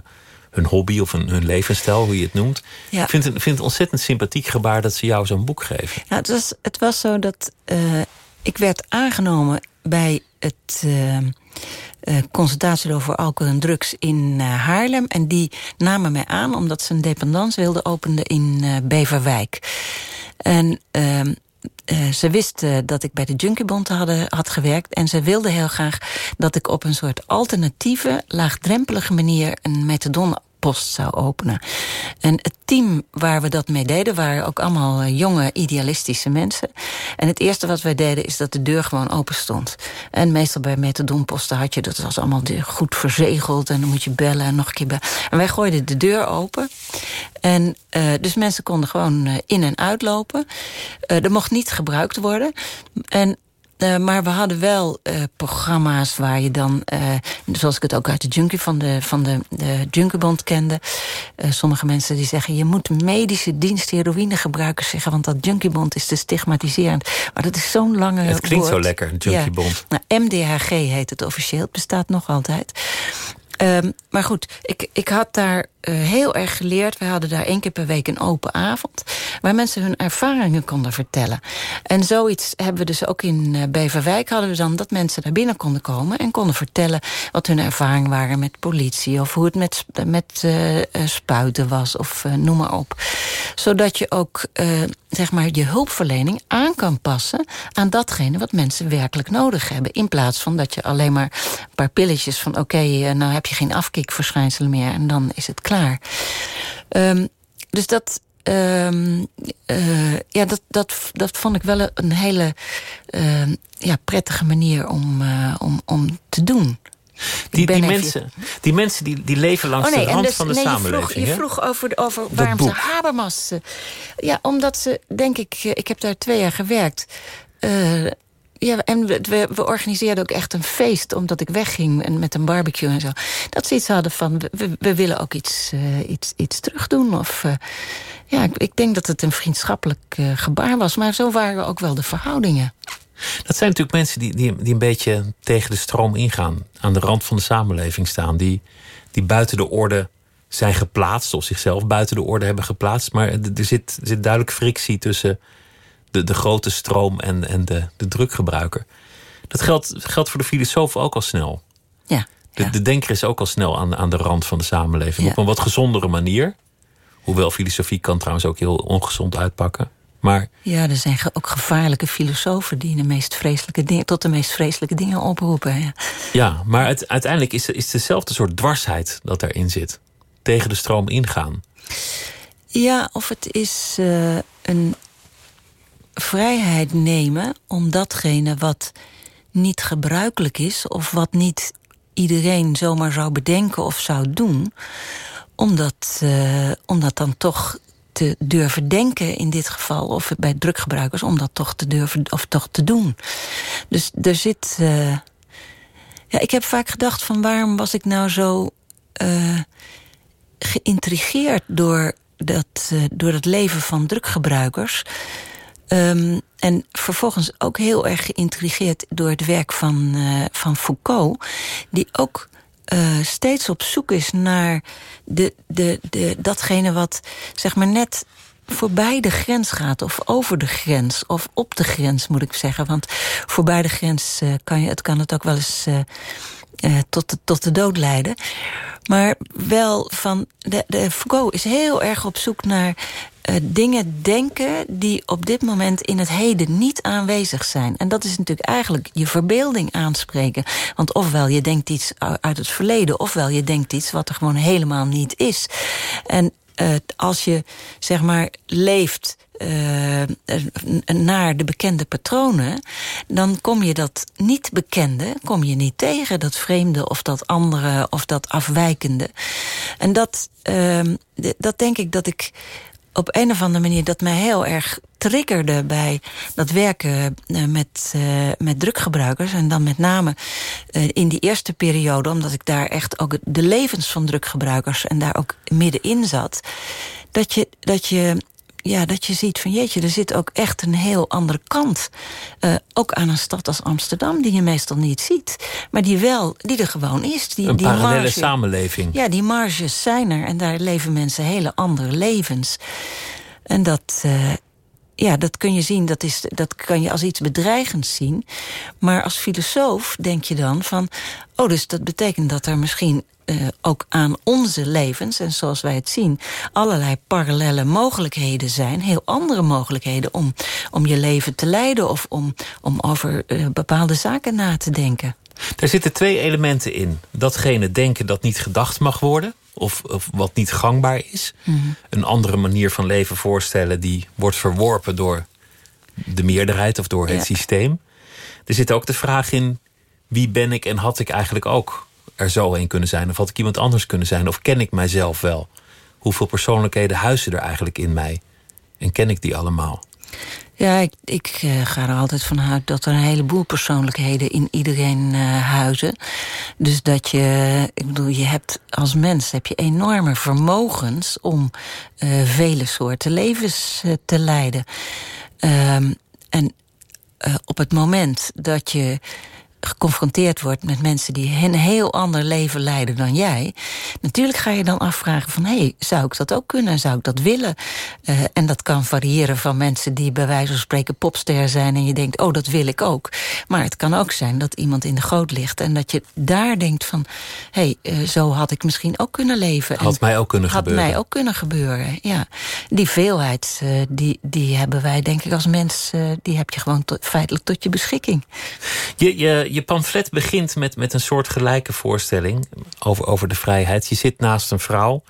hun hobby of hun, hun levensstijl, hoe je het noemt. Ja. Ik vind het, vind het ontzettend sympathiek gebaar dat ze jou zo'n boek geven. Nou, het, was, het was zo dat uh, ik werd aangenomen bij het uh, uh, consultatie over alcohol en drugs in Haarlem. En die namen mij aan omdat ze een dependance wilden openen in Beverwijk. En uh, uh, ze wisten dat ik bij de Junkiebond hadden, had gewerkt. En ze wilden heel graag dat ik op een soort alternatieve, laagdrempelige manier een methadon zou openen. En het team waar we dat mee deden... waren ook allemaal uh, jonge, idealistische mensen. En het eerste wat wij deden is dat de deur gewoon open stond. En meestal bij methadonposten had je... dat was allemaal goed verzegeld en dan moet je bellen en nog een keer bellen. En wij gooiden de deur open. En uh, dus mensen konden gewoon uh, in- en uitlopen. er mocht niet gebruikt worden. En uh, maar we hadden wel uh, programma's waar je dan, uh, zoals ik het ook uit de junkie van de, van de, de Junkiebond kende. sommige mensen die zeggen, je moet medische dienst heroïnegebruikers zeggen, want dat Junkiebond is te stigmatiserend. Maar dat is zo'n lange. Het klinkt woord. zo lekker, Junkiebond. Ja. Nou, MDHG heet het officieel, het bestaat nog altijd. Um, maar goed, ik, ik had daar heel erg geleerd. We hadden daar één keer per week een open avond... waar mensen hun ervaringen konden vertellen. En zoiets hebben we dus ook in uh, Beverwijk... hadden we dan dat mensen daar binnen konden komen... en konden vertellen wat hun ervaringen waren met politie... of hoe het met, met uh, spuiten was, of noem maar op. Zodat je ook zeg maar, je hulpverlening aan kan passen... aan datgene wat mensen werkelijk nodig hebben. In plaats van dat je alleen maar een paar pilletjes van... oké, nou heb je geen afkikverschijnselen meer... en dan is het klaar. Um, dus dat, um, uh, ja, dat, dat, dat vond ik wel een hele uh, ja, prettige manier om, uh, om, om te doen. Die, die, mensen, die mensen die, die leven langs oh nee, de rand dus, van de nee, samenleving. Je vroeg, je vroeg over, over Dat waarom boek. ze Habermas... Ja, omdat ze, denk ik... Ik heb daar twee jaar gewerkt... Uh, ja, en we, we organiseerden ook echt een feest... omdat ik wegging en met een barbecue en zo. Dat ze iets hadden van, we, willen ook iets, uh, iets, iets terug doen. Of, uh, ja, ik, ik, denk dat het een vriendschappelijk uh, gebaar was. Maar zo waren ook wel de verhoudingen. Dat zijn natuurlijk mensen die, die, die een beetje tegen de stroom ingaan. Aan de rand van de samenleving staan. Die, die buiten de orde zijn geplaatst. Of zichzelf buiten de orde hebben geplaatst. Maar er zit, er zit duidelijk frictie tussen de, de grote stroom en, en de, de drukgebruiker. Dat geldt, geldt voor de filosoof ook al snel. Ja, de, ja. de denker is ook al snel aan, aan de rand van de samenleving. Ja. Op een wat gezondere manier. Hoewel filosofie kan trouwens ook heel ongezond uitpakken. Maar Ja, er zijn ook gevaarlijke filosofen... die de meest vreselijke dingen, tot de meest vreselijke dingen oproepen. Ja. ja, maar het, uiteindelijk is, is het dezelfde soort dwarsheid dat erin zit. Tegen de stroom ingaan. Ja, of het is uh, een vrijheid nemen om datgene wat niet gebruikelijk is... of wat niet iedereen zomaar zou bedenken of zou doen... om dat, uh, om dat dan toch te durven denken in dit geval... of bij druggebruikers, om dat toch te durven of toch te doen. Dus er zit... Uh, ja, ik heb vaak gedacht van waarom was ik nou zo uh, geïntrigeerd... door dat, door het leven van druggebruikers... Um, en vervolgens ook heel erg geïntrigeerd door het werk van, uh, van Foucault... die ook uh, steeds op zoek is naar de, de, de, datgene wat zeg maar net voorbij de grens gaat... of over de grens, of op de grens moet ik zeggen. Want voorbij de grens uh, kan, je, het, kan het ook wel eens tot, de, tot de dood leiden. Maar wel van... De, de Foucault is heel erg op zoek naar uh, dingen denken... die op dit moment in het heden niet aanwezig zijn. En dat is natuurlijk eigenlijk je verbeelding aanspreken. Want ofwel je denkt iets uit het verleden... ofwel je denkt iets wat er gewoon helemaal niet is. En uh, als je, zeg maar, leeft... Uh, naar de bekende patronen... dan kom je dat niet bekende kom je niet tegen. Dat vreemde of dat andere of dat afwijkende. En dat, dat denk ik dat ik op een of andere manier... dat mij heel erg triggerde bij dat werken met, uh, met druggebruikers. En dan met name uh, in die eerste periode... omdat ik daar echt ook de levens van druggebruikers... en daar ook middenin zat... dat je, dat je ja, dat je ziet van jeetje, er zit ook echt een heel andere kant. Uh, ook aan een stad als Amsterdam, die je meestal niet ziet. Maar die wel, die er gewoon is. Die, een die parallele marge, samenleving. Ja, die marges zijn er. En daar leven mensen hele andere levens. En dat, uh, ja, dat kun je zien, dat, is, dat kan je als iets bedreigends zien. Maar als filosoof denk je dan van... oh, dus dat betekent dat er misschien uh, ook aan onze levens... en zoals wij het zien, allerlei parallele mogelijkheden zijn... heel andere mogelijkheden om, om je leven te leiden... of om, om over uh, bepaalde zaken na te denken. Er zitten twee elementen in. Datgene denken dat niet gedacht mag worden... Of, of, wat niet gangbaar is. Mhm. Een andere manier van leven voorstellen... die wordt verworpen door de meerderheid of door het ja. systeem. Er zit ook de vraag in... wie ben ik en had ik eigenlijk ook er zo een kunnen zijn? Of had ik iemand anders kunnen zijn? Of ken ik mijzelf wel? Hoeveel persoonlijkheden huizen er eigenlijk in mij? En ken ik die allemaal? Ja, ik, ik uh, ga er altijd vanuit dat er een heleboel persoonlijkheden in iedereen uh, huizen. Dus dat je, ik bedoel, je hebt als mens heb je enorme vermogens om uh, vele soorten levens te leiden. Ehm, en op het moment dat je geconfronteerd wordt met mensen die een heel ander leven leiden dan jij. Natuurlijk ga je dan afvragen van hé, hey, zou ik dat ook kunnen? Zou ik dat willen? Uh, en dat kan variëren van mensen die bij wijze van spreken popster zijn en je denkt, oh, dat wil ik ook. Maar het kan ook zijn dat iemand in de goot ligt en dat je daar denkt van hé, hey, uh, zo had ik misschien ook kunnen leven. Had en mij ook kunnen had gebeuren. mij ook kunnen gebeuren, ja. Die veelheid, uh, die, die hebben wij denk ik als mens, die heb je gewoon feitelijk tot je beschikking. Je, je, je pamflet begint met, met een soort gelijke voorstelling over, over de vrijheid. Je zit naast een vrouw,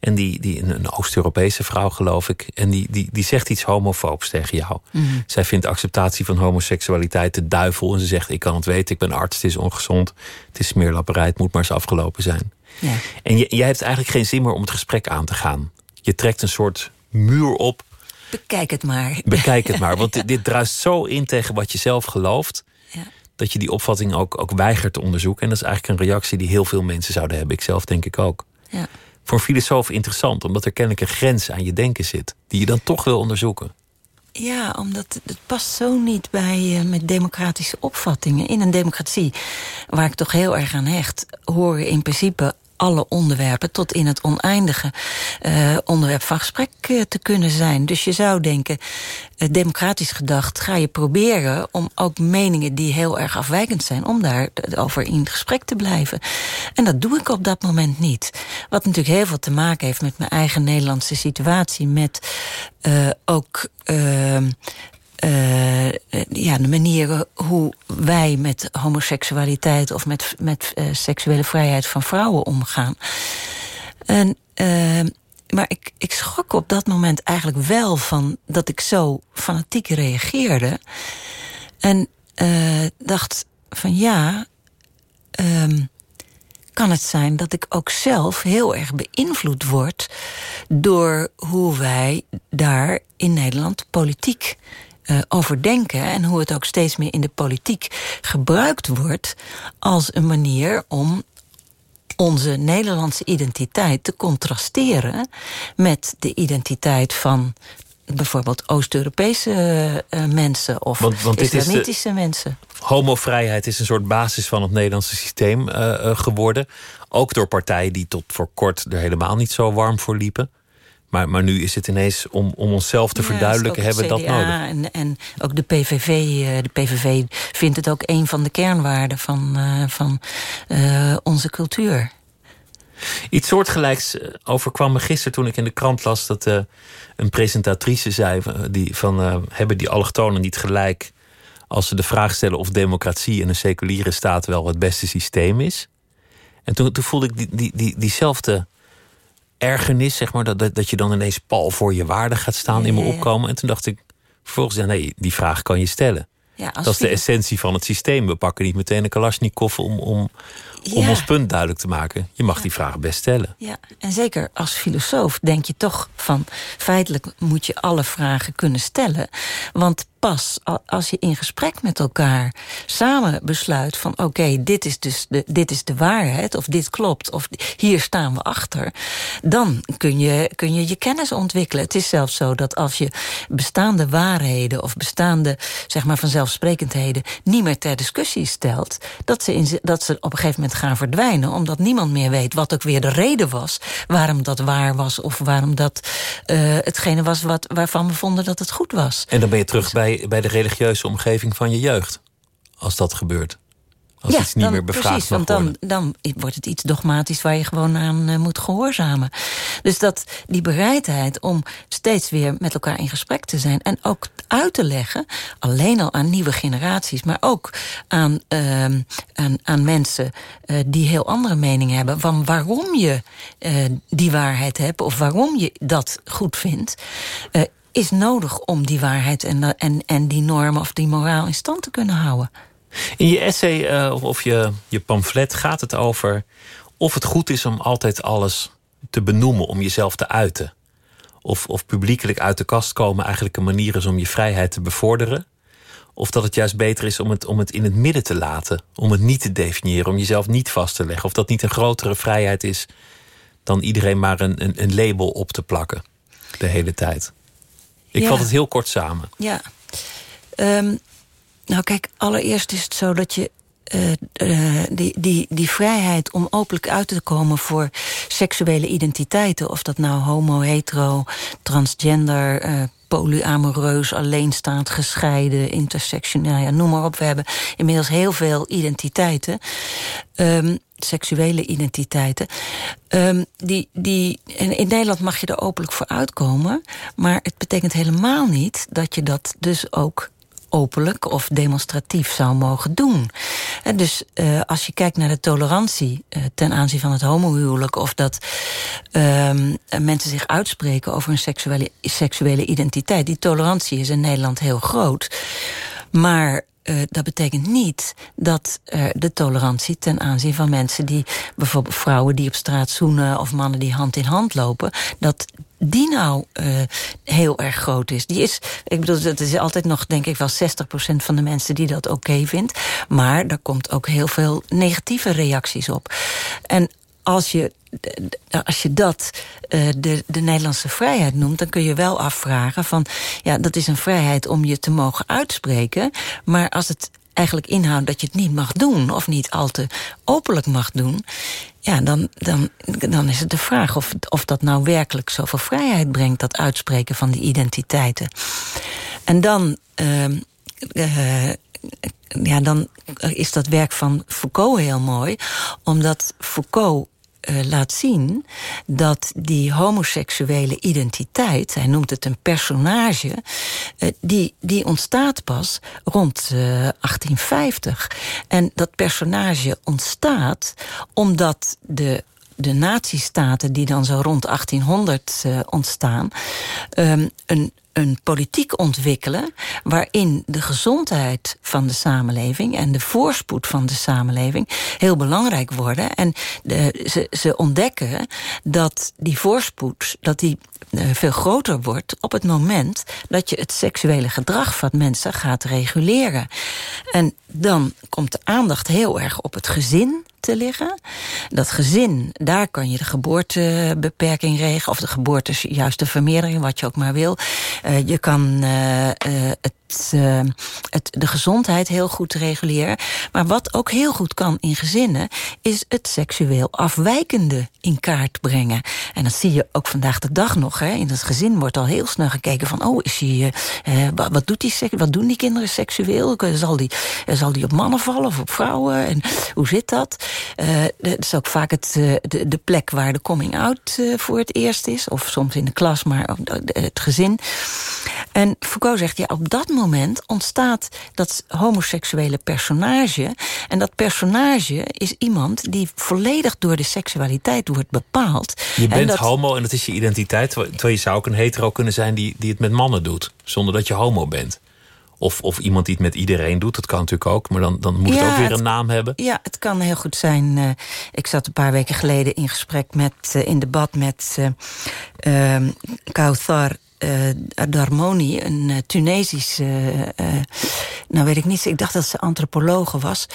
en die, die, een Oost-Europese vrouw geloof ik, en die, die, die zegt iets homofoobs tegen jou. Mm. Zij vindt acceptatie van homoseksualiteit de duivel en ze zegt: Ik kan het weten, ik ben arts, het is ongezond, het is smeerlapperij, het moet maar eens afgelopen zijn. Ja. En je, jij hebt eigenlijk geen zin meer om het gesprek aan te gaan. Je trekt een soort muur op. Bekijk het maar. Bekijk het maar, want dit, dit druist zo in tegen wat je zelf gelooft Ja. Dat je die opvatting ook, ook weigert te onderzoeken. En dat is eigenlijk een reactie die heel veel mensen zouden hebben. Ik zelf denk ik ook. Ja. Voor een filosoof interessant, omdat er kennelijk een grens aan je denken zit, die je dan toch wil onderzoeken. Ja, omdat het past zo niet bij uh, met democratische opvattingen. In een democratie, waar ik toch heel erg aan hecht, horen in principe alle onderwerpen tot in het oneindige uh, onderwerp van gesprek uh, te kunnen zijn. Dus je zou denken, uh, democratisch gedacht, ga je proberen om ook meningen die heel erg afwijkend zijn, om daarover in gesprek te blijven. En dat doe ik op dat moment niet. Wat natuurlijk heel veel te maken heeft met mijn eigen Nederlandse situatie, met ook uh, ja, de manieren hoe wij met homoseksualiteit of met, met uh, seksuele vrijheid van vrouwen omgaan. En, uh, maar ik, ik schrok op dat moment eigenlijk wel van dat ik zo fanatiek reageerde. En dacht van ja, um, kan het zijn dat ik ook zelf heel erg beïnvloed word door hoe wij daar in Nederland politiek uh, over denken en hoe het ook steeds meer in de politiek gebruikt wordt als een manier om onze Nederlandse identiteit te contrasteren met de identiteit van bijvoorbeeld Oost-Europese uh, mensen of want, want islamitische de, mensen. Homovrijheid is een soort basis van het Nederlandse systeem uh, geworden. Ook door partijen die tot voor kort er helemaal niet zo warm voor liepen. Maar, maar nu is het ineens om, om onszelf te ja, verduidelijken, hebben we dat nodig. En, en ook de PVV, de PVV vindt het ook een van de kernwaarden van, uh, van uh, onze cultuur. Iets soortgelijks overkwam me gisteren toen ik in de krant las dat uh, een presentatrice zei: die, van, hebben die allochtonen niet gelijk als ze de vraag stellen of democratie in een seculiere staat wel het beste systeem is? En toen, toen voelde ik die, die, die, diezelfde ergernis, zeg maar, dat, dat, dat je dan ineens pal voor je waarde gaat staan ja, in me opkomen. En toen dacht ik vervolgens, ja, nee, die vraag kan je stellen. Ja, dat is de essentie van het systeem. We pakken niet meteen een Kalashnikov om, om, om ons punt duidelijk te maken. Je mag die vraag best stellen. Ja, en zeker als filosoof denk je toch van... feitelijk moet je alle vragen kunnen stellen. Want pas als je in gesprek met elkaar samen besluit van... oké, okay, dit is dus de, dit is de waarheid, of dit klopt, of hier staan we achter... dan kun je, kun je je kennis ontwikkelen. Het is zelfs zo dat als je bestaande waarheden... of bestaande, zeg maar, vanzelfsprekendheden... niet meer ter discussie stelt... dat ze, in, dat ze op een gegeven moment gaan verdwijnen... omdat niemand meer weet wat ook weer de reden was... waarom dat waar was of waarom dat uh, hetgene was wat, waarvan we vonden dat het goed was. En dan ben je terug bij bij de religieuze omgeving van je jeugd. Als dat gebeurt. Als ja, iets niet dan, meer bevraagd precies, want dan, dan wordt het iets dogmatisch waar je gewoon aan uh, moet gehoorzamen. Dus dat die bereidheid om steeds weer met elkaar in gesprek te zijn en ook uit te leggen, alleen al aan nieuwe generaties, maar ook aan, uh, aan, aan mensen uh, die heel andere meningen hebben, van waarom je die waarheid hebt of waarom je dat goed vindt is nodig om die waarheid en, en, en die normen of die moraal in stand te kunnen houden. In je essay uh, of je, je pamflet gaat het over of het goed is om altijd alles te benoemen, om jezelf te uiten. of, of publiekelijk uit de kast komen eigenlijk een manier is om je vrijheid te bevorderen. Of dat het juist beter is om het, om het in het midden te laten. Om het niet te definiëren, om jezelf niet vast te leggen. Of dat niet een grotere vrijheid is dan iedereen maar een, een, een label op te plakken. De hele tijd. Ik vat het heel kort samen. Ja. Um, nou kijk, allereerst is het zo dat je uh, uh, die, die, die vrijheid om openlijk uit te komen voor seksuele identiteiten... of dat nou homo, hetero, transgender, uh, polyamoreus, alleenstaand, gescheiden, intersectioneel, ja, noem maar op. We hebben inmiddels heel veel identiteiten. Um, seksuele identiteiten. Um, die, die, en in Nederland mag je er openlijk voor uitkomen. Maar het betekent helemaal niet dat je dat dus ook openlijk of demonstratief zou mogen doen. En dus uh, als je kijkt naar de tolerantie uh, ten aanzien van het homohuwelijk... of dat uh, mensen zich uitspreken over hun seksuele, seksuele identiteit... die tolerantie is in Nederland heel groot. Maar uh, dat betekent niet dat uh, de tolerantie ten aanzien van mensen die bijvoorbeeld vrouwen die op straat zoenen of mannen die hand in hand lopen, dat die nou uh, heel erg groot is. Die is, ik bedoel, dat is altijd nog, denk ik wel, 60% van de mensen die dat oké vindt. Maar daar komt ook heel veel negatieve reacties op. En als je, als je dat uh, de, de Nederlandse vrijheid noemt... dan kun je wel afvragen van... ja, dat is een vrijheid om je te mogen uitspreken... maar als het eigenlijk inhoudt dat je het niet mag doen... of niet al te openlijk mag doen... ja, dan, dan, dan is het de vraag of, of dat nou werkelijk zoveel vrijheid brengt... dat uitspreken van die identiteiten. En dan... Uh, ja, dan is dat werk van Foucault heel mooi. Omdat Foucault uh, laat zien dat die homoseksuele identiteit, hij noemt het een personage, uh, die, die ontstaat pas rond uh, 1850. En dat personage ontstaat omdat de de nazistaten die dan zo rond 1800 uh, ontstaan... Um, een, een politiek ontwikkelen waarin de gezondheid van de samenleving en de voorspoed van de samenleving heel belangrijk worden. En de, ze, ze ontdekken dat die voorspoed dat die veel groter wordt op het moment dat je het seksuele gedrag van mensen gaat reguleren. En dan komt de aandacht heel erg op het gezin te liggen. Dat gezin, daar kan je de geboortebeperking regelen... of de geboorte, juist de vermeerdering, wat je ook maar wil. Uh, je kan uh, het uh, het, de gezondheid heel goed reguleren. Maar wat ook heel goed kan in gezinnen... is het seksueel afwijkende in kaart brengen. En dat zie je ook vandaag de dag nog. Hè. In het gezin wordt al heel snel gekeken van... oh, is hij, uh, wat, doet die, wat doen die kinderen seksueel? Zal die, zal die op mannen vallen of op vrouwen? En hoe zit dat? Uh, dat is ook vaak het, de, plek waar de coming-out voor het eerst is. Of soms in de klas, maar het gezin. En Foucault zegt, ja, op dat moment ontstaat dat homoseksuele personage. En dat personage is iemand die volledig door de seksualiteit wordt bepaald. Je bent en dat... homo en dat is je identiteit. Terwijl je zou ook een hetero kunnen zijn die, die het met mannen doet. Zonder dat je homo bent. Of, of iemand die het met iedereen doet, dat kan natuurlijk ook. Maar dan, dan moet ja, het ook weer het, een naam hebben. Ja, het kan heel goed zijn. Uh, ik zat een paar weken geleden in gesprek met, uh, in debat met uh, Kauthar uh, Darmoni, een uh, Tunesische... Uh, nou weet ik niet, ik dacht dat ze antropologe was...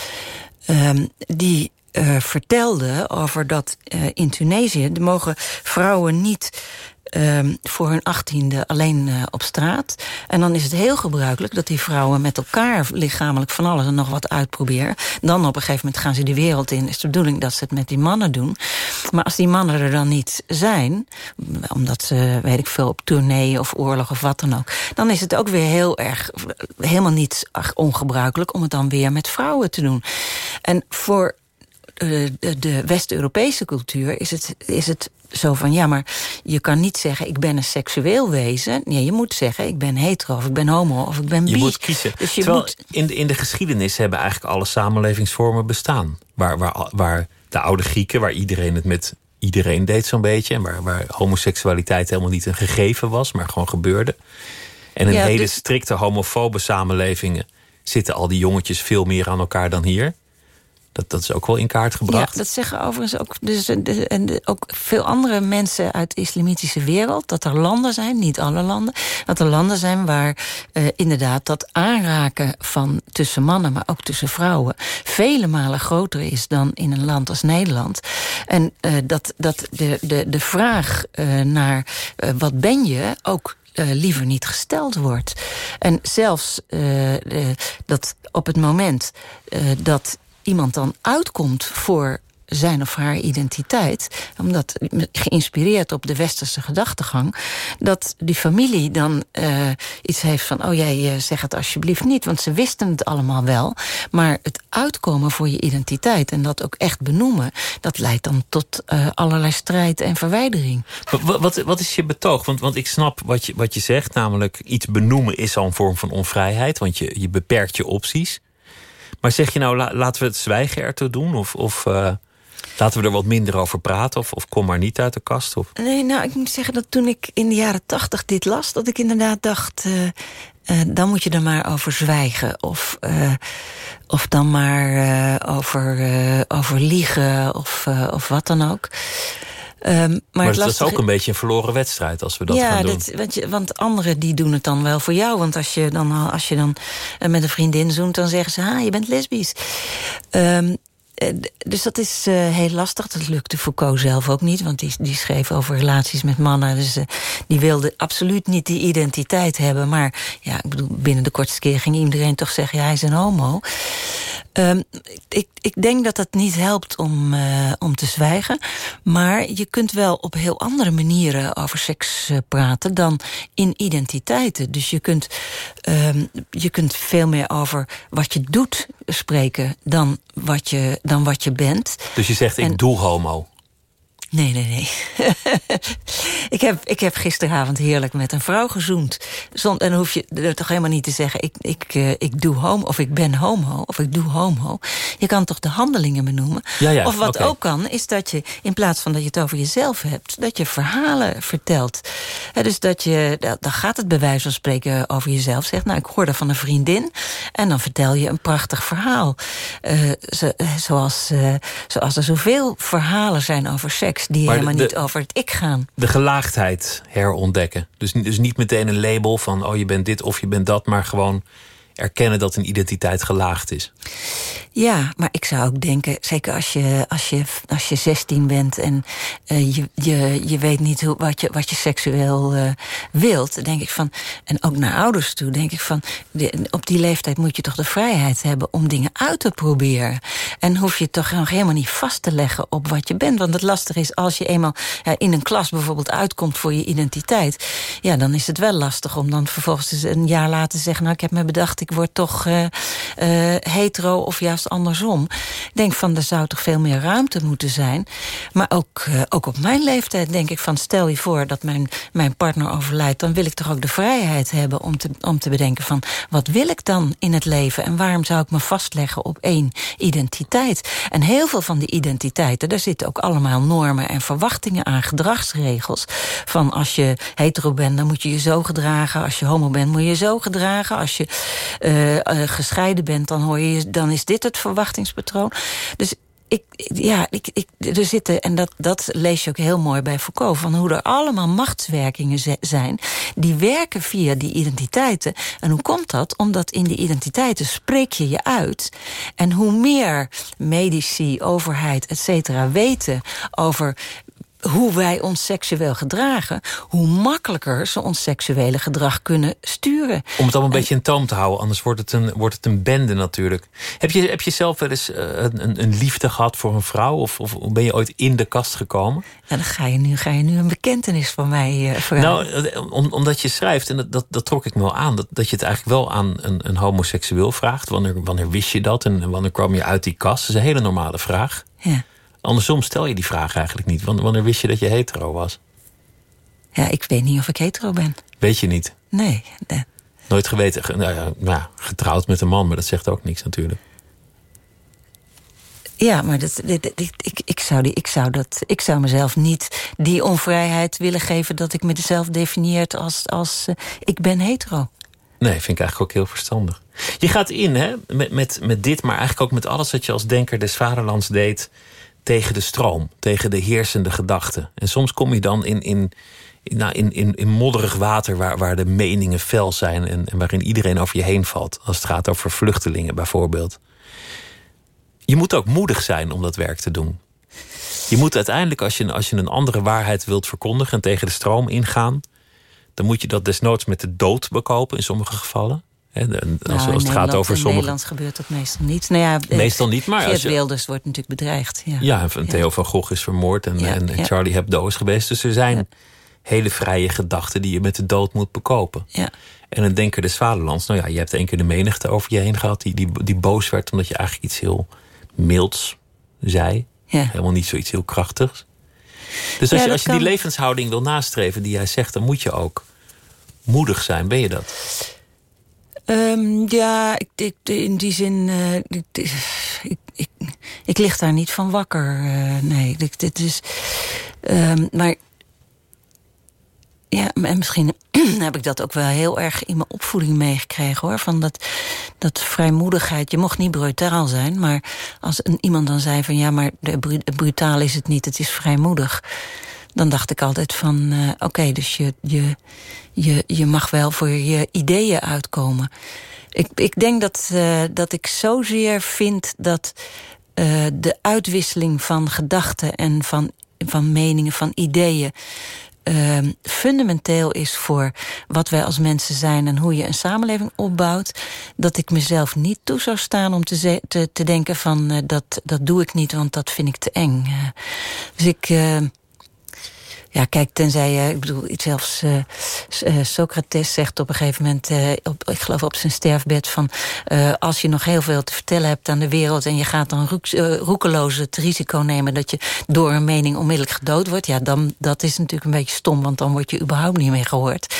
Um, die vertelde over dat in Tunesië... mogen vrouwen niet um, voor hun achttiende alleen uh, op straat. En dan is het heel gebruikelijk dat die vrouwen met elkaar lichamelijk van alles en nog wat uitproberen. Dan op een gegeven moment gaan ze de wereld in. Is de bedoeling dat ze het met die mannen doen. Maar als die mannen er dan niet zijn, omdat ze, weet ik veel, op tournee of oorlog of wat dan ook. Dan is het ook weer heel erg, helemaal niet ongebruikelijk om het dan weer met vrouwen te doen. En voor de, de West-Europese cultuur is het, is het zo van, ja, maar je kan niet zeggen... ik ben een seksueel wezen. Nee, je moet zeggen, ik ben hetero, of ik ben homo, of ik ben bi. Je moet kiezen. Dus je Terwijl moet... in, de, in de geschiedenis hebben eigenlijk alle samenlevingsvormen bestaan. Waar, waar, waar de oude Grieken, waar iedereen het met iedereen deed zo'n beetje... en waar, waar homoseksualiteit helemaal niet een gegeven was, maar gewoon gebeurde. En in ja, hele dus... strikte homofobe samenlevingen... zitten al die jongetjes veel meer aan elkaar dan hier Dat, dat is ook wel in kaart gebracht. Ja, dat zeggen overigens ook, dus, en ook veel andere mensen uit de islamitische wereld. Dat er landen zijn, niet alle landen. Dat er landen zijn waar uh, inderdaad dat aanraken van tussen mannen, maar ook tussen vrouwen, vele malen groter is dan in een land als Nederland. En uh, dat, dat de, de, de vraag uh, naar wat ben je ook liever niet gesteld wordt. En zelfs dat op het moment dat iemand dan uitkomt voor zijn of haar identiteit, omdat geïnspireerd op de westerse gedachtegang, dat die familie dan uh, iets heeft van: oh jij uh, zeg het alsjeblieft niet, want ze wisten het allemaal wel. Maar het uitkomen voor je identiteit en dat ook echt benoemen, dat leidt dan tot uh, allerlei strijd en verwijdering. Wat, wat, wat, is je betoog? Want, want ik snap wat je, wat je zegt, namelijk iets benoemen is al een vorm van onvrijheid, want je, je beperkt je opties. Maar zeg je nou, la, laten we het zwijgen ertoe doen? Of, of uh, laten we er wat minder over praten? Of, of kom maar niet uit de kast? Of? Nee, nou, ik moet zeggen dat toen ik in de jaren tachtig dit las... dat ik inderdaad dacht, uh, uh, dan moet je er maar over zwijgen. Of, of dan maar over, over liegen of, of wat dan ook. Um, maar, maar dat is ook een beetje een verloren wedstrijd als we dat ja, gaan doen. Dat, want, je, want anderen die doen het dan wel voor jou. Want als je dan, als je dan met een vriendin zoent, dan zeggen ze... ha, je bent lesbisch. Um, dus dat is uh, heel lastig. Dat lukte Foucault zelf ook niet. Want die, die schreef over relaties met mannen. Dus uh, die wilde absoluut niet die identiteit hebben. Maar ja, ik bedoel, binnen de kortste keer ging iedereen toch zeggen... ja, hij is een homo. Um, ik, ik denk dat het niet helpt om, om te zwijgen. Maar je kunt wel op heel andere manieren over seks praten... dan in identiteiten. Dus je kunt, um, je kunt veel meer over wat je doet spreken... dan wat je dan wat je bent. Dus je zegt, ik en... doe homo. Nee, nee, nee. ik, heb, ik heb gisteravond heerlijk met een vrouw gezoend. Zond, en dan hoef je toch helemaal niet te zeggen... Ik, ik, uh, ik doe homo, of ik ben homo, of ik doe homo. Je kan toch de handelingen benoemen? Ja, ja, of wat okay. ook kan, is dat je... in plaats van dat je het over jezelf hebt... dat je verhalen vertelt. He, dus dat je, dan gaat het bij wijze van spreken over jezelf. Zegt, nou, ik hoorde van een vriendin... en dan vertel je een prachtig verhaal. Uh, zo, zoals, uh, zoals er zoveel verhalen zijn over seks die maar helemaal de, niet over het ik gaan. De gelaagdheid herontdekken. Dus, dus niet meteen een label van oh je bent dit of je bent dat, maar gewoon erkennen dat een identiteit gelaagd is. Ja, maar ik zou ook denken, zeker als je, als je, als je 16 bent en uh, je, je, je weet niet hoe, wat, je, wat je seksueel uh, wilt, denk ik van, en ook naar ouders toe, denk ik van, op die leeftijd moet je toch de vrijheid hebben om dingen uit te proberen. En hoef je toch nog helemaal niet vast te leggen op wat je bent. Want het lastige is, als je eenmaal ja, in een klas bijvoorbeeld uitkomt voor je identiteit, ja, dan is het wel lastig om dan vervolgens een jaar later te zeggen, nou, ik heb me bedacht, ik word toch uh, hetero of juist andersom. Ik denk van, er zou toch veel meer ruimte moeten zijn. Maar ook, uh, ook op mijn leeftijd denk ik van... stel je voor dat mijn, mijn partner overlijdt... dan wil ik toch ook de vrijheid hebben om te, om te bedenken van... wat wil ik dan in het leven en waarom zou ik me vastleggen op één identiteit? En heel veel van die identiteiten, daar zitten ook allemaal normen en verwachtingen aan, gedragsregels. Van als je hetero bent, dan moet je je zo gedragen. Als je homo bent, moet je je zo gedragen. Als je gescheiden bent, dan, hoor je, dan is dit het verwachtingspatroon. Dus ik, ja, ik, ik, er zitten, en dat, dat lees je ook heel mooi bij Foucault... van hoe er allemaal machtswerkingen zijn... die werken via die identiteiten. En hoe komt dat? Omdat in die identiteiten spreek je je uit. En hoe meer medici, overheid, et cetera, weten over hoe wij ons seksueel gedragen... hoe makkelijker ze ons seksuele gedrag kunnen sturen. Om het allemaal een beetje in toom te houden, anders wordt het een, wordt het een bende natuurlijk. Heb je, heb je zelf wel eens uh, een, een liefde gehad voor een vrouw? Of, of ben je ooit in de kast gekomen? Ja, dan ga je nu, ga je nu een bekentenis van mij uh, vragen. Nou, om, omdat je schrijft, en dat, dat, dat, trok ik me wel aan... Dat, dat je het eigenlijk wel aan een, een homoseksueel vraagt. Wanneer, wanneer wist je dat en wanneer kwam je uit die kast? Dat is een hele normale vraag. Ja. Andersom stel je die vraag eigenlijk niet. Wanneer wist je dat je hetero was? Ja, ik weet niet of ik hetero ben. Weet je niet? Nee. nee. Nooit geweten, nou ja, getrouwd met een man, maar dat zegt ook niks natuurlijk. Ja, maar dat, ik, ik, zou die, ik, zou dat, ik zou mezelf niet die onvrijheid willen geven... dat ik mezelf definieert als, als uh, ik ben hetero. Nee, vind ik eigenlijk ook heel verstandig. Je gaat in hè, met, met, met dit, maar eigenlijk ook met alles wat je als denker des vaderlands deed tegen de stroom, tegen de heersende gedachten. En soms kom je dan in, in, nou, in, in, in modderig water waar, waar de meningen fel zijn en, waarin iedereen over je heen valt. Als het gaat over vluchtelingen bijvoorbeeld. Je moet ook moedig zijn om dat werk te doen. Je moet uiteindelijk, als je, als je een andere waarheid wilt verkondigen en tegen de stroom ingaan, dan moet je dat desnoods met de dood bekopen in sommige gevallen. Als, nou, als het gaat over in. Nederland gebeurt dat meestal niet. Nou ja, meestal niet, maar. Geert je... Wilders wordt natuurlijk bedreigd. Ja, ja en Theo van Gogh is vermoord en, en, en. Charlie Hebdo is geweest. Dus er zijn hele vrije gedachten die je met de dood moet bekopen. Ja. En een denker des vaderlands, nou ja, je hebt één keer de menigte over je heen gehad... die, die, die boos werd omdat je eigenlijk iets heel milds zei. Helemaal niet zoiets heel krachtigs. Dus als Ja, je, als je die levenshouding wil nastreven die jij zegt... dan moet je ook moedig zijn. Ben je dat? Ehm, ja, ik, in die zin, eh, ik, ik, ik, lig daar niet van wakker. eh, nee, dit, is. ehm, maar. Ja, en misschien heb ik dat ook wel heel erg in mijn opvoeding meegekregen hoor. Van dat, dat vrijmoedigheid. Je mocht niet brutaal zijn, maar als een, iemand dan zei van ja, maar de, bru- brutaal is het niet, het is vrijmoedig. Dan dacht ik altijd van eh, oké, dus je, je, je, je mag wel voor je ideeën uitkomen. Ik, ik denk dat, eh, dat ik zozeer vind dat eh, de uitwisseling van gedachten en van, van meningen, van ideeën. eh, fundamenteel is voor wat wij als mensen zijn en hoe je een samenleving opbouwt, dat ik mezelf niet toe zou staan om te, te, te denken van dat, dat doe ik niet, want dat vind ik te eng. Dus ik. Eh, ja, kijk, tenzij je, ik bedoel, iets zelfs eh, eh, Socrates zegt op een gegeven moment, eh, op, ik geloof op zijn sterfbed, van eh, als je nog heel veel te vertellen hebt aan de wereld en je gaat dan roek, eh, roekeloos het risico nemen dat je door een mening onmiddellijk gedood wordt, ja, dan dat is natuurlijk een beetje stom, want dan word je überhaupt niet meer gehoord.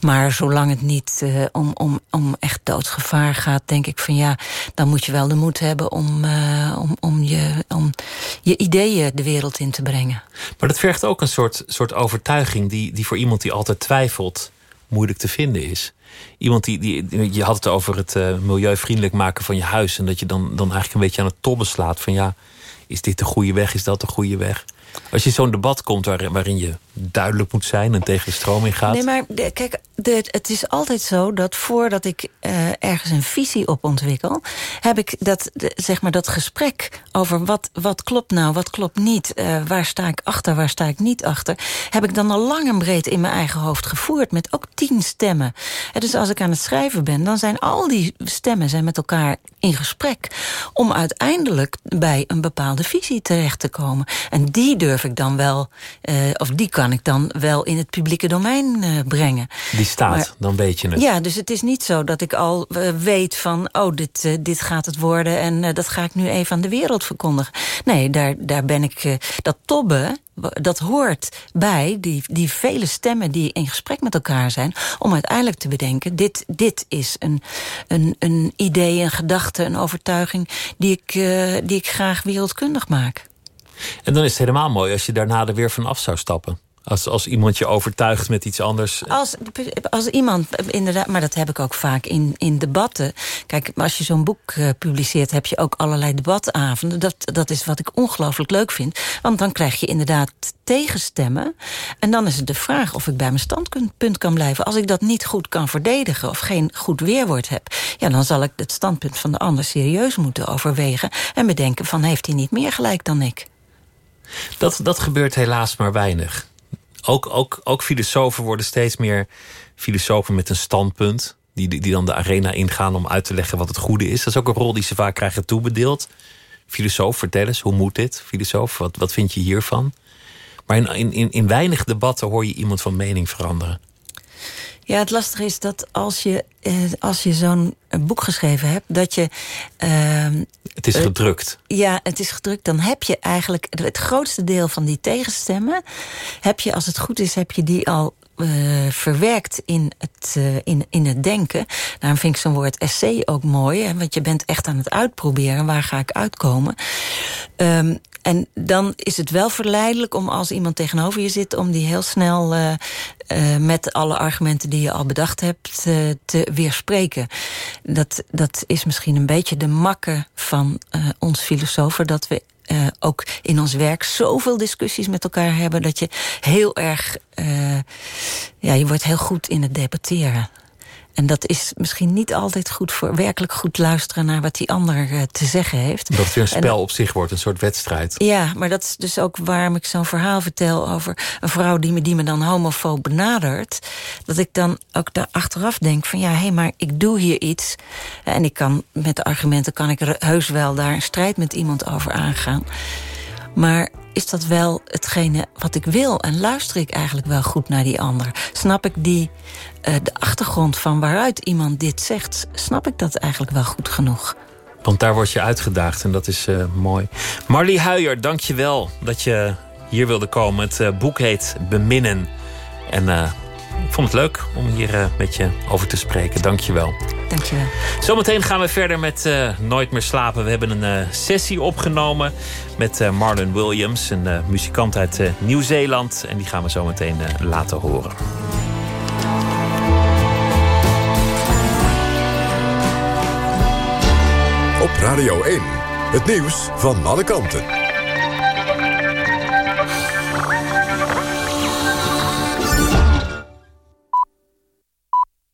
Maar zolang het niet eh, om, om, om echt doodsgevaar gaat, denk ik van ja, dan moet je wel de moed hebben om, eh, om, om, je, om je ideeën de wereld in te brengen. Maar dat vergt ook een soort, soort overtuiging die, die voor iemand die altijd twijfelt moeilijk te vinden is. Iemand die, die je had het over het eh, milieuvriendelijk maken van je huis en dat je dan, dan eigenlijk een beetje aan het tobben slaat van ja, is dit de goede weg, is dat de goede weg? Als je zo'n debat komt waarin, waarin je duidelijk moet zijn en tegen de stroom ingaat. Nee, maar kijk, de, het is altijd zo dat voordat ik eh, ergens een visie op ontwikkel, heb ik dat, zeg maar, dat gesprek over wat, wat klopt nou, wat klopt niet, eh, waar sta ik achter, waar sta ik niet achter, heb ik dan al lang en breed in mijn eigen hoofd gevoerd met ook tien stemmen. En dus als ik aan het schrijven ben, dan zijn al die stemmen zijn met elkaar in gesprek om uiteindelijk bij een bepaalde visie terecht te komen. En die durf ik dan wel, eh, of die kan ik dan wel in het publieke domein eh, brengen. die staat, maar- dan weet je het. Ja, dus het is niet zo dat ik al eh, weet van... oh, dit, eh, dit gaat het worden en dat ga ik nu even aan de wereld verkondigen. Nee, daar, daar ben ik... dat tobben, dat hoort bij die, die vele stemmen die in gesprek met elkaar zijn... om uiteindelijk te bedenken, dit, dit is een, een, een idee, een gedachte, een overtuiging... die ik, die ik graag wereldkundig maak. En dan is het helemaal mooi als je daarna er weer van af zou stappen. Als, als iemand je overtuigt met iets anders. Als, als iemand, inderdaad, maar dat heb ik ook vaak in, in debatten. Kijk, als je zo'n boek eh, publiceert, heb je ook allerlei debatavonden. Dat, dat is wat ik ongelooflijk leuk vind. Want dan krijg je inderdaad tegenstemmen. En dan is het de vraag of ik bij mijn standpunt kan blijven. Als ik dat niet goed kan verdedigen of geen goed weerwoord heb... ja, dan zal ik het standpunt van de ander serieus moeten overwegen... en bedenken van, heeft hij niet meer gelijk dan ik? Dat, dat gebeurt helaas maar weinig. Ook, ook, ook filosofen worden steeds meer filosofen met een standpunt. Die, die dan de arena ingaan om uit te leggen wat het goede is. Dat is ook een rol die ze vaak krijgen toebedeeld. Filosoof, vertel eens, hoe moet dit? Filosoof, wat, wat vind je hiervan? Maar in, in, in, in weinig debatten hoor je iemand van mening veranderen. Ja, het lastige is dat als je, als je zo'n eh, boek geschreven hebt... dat je... ehm, Het is Eh, gedrukt. ja, het is gedrukt. Dan heb je eigenlijk het grootste deel van die tegenstemmen... heb je, als het goed is, heb je die al verwerkt in het, in, in het denken. Daarom vind ik zo'n woord essay ook mooi. Hè, want je bent echt aan het uitproberen. Waar ga ik uitkomen? Um, en dan is het wel verleidelijk om als iemand tegenover je zit... om die heel snel uh, met alle argumenten die je al bedacht hebt uh, weerspreken. Dat, dat is misschien een beetje de makke van ons filosofen... dat we uh, ook in ons werk zoveel discussies met elkaar hebben... dat je heel erg... Uh, ja, je wordt heel goed in het debatteren. En dat is misschien niet altijd goed voor werkelijk goed luisteren naar wat die ander uh, te zeggen heeft. Dat het weer een spel en, op zich wordt, een soort wedstrijd. Ja, maar dat is dus ook waarom ik zo'n verhaal vertel over een vrouw die me, die me dan homofoob benadert. Dat ik dan ook daar achteraf denk van ja, hé, hey, maar ik doe hier iets. En ik kan met de argumenten kan ik heus wel daar een strijd met iemand over aangaan. Maar is dat wel hetgene wat ik wil? En luister ik eigenlijk wel goed naar die ander? Snap ik die, uh, de achtergrond van waaruit iemand dit zegt... snap ik dat eigenlijk wel goed genoeg? Want daar word je uitgedaagd en dat is uh, mooi. Marlie Huijer, dank je wel dat je hier wilde komen. Het uh, boek heet Beminnen. En ik vond het leuk om hier met je over te spreken. Dank je wel. Dankjewel. Zometeen gaan we verder met uh, Nooit meer slapen. We hebben een uh, sessie opgenomen met uh, Marlon Williams, een muzikant uit Nieuw-Zeeland. En die gaan we zometeen laten horen. Op Radio 1, het nieuws van alle kanten.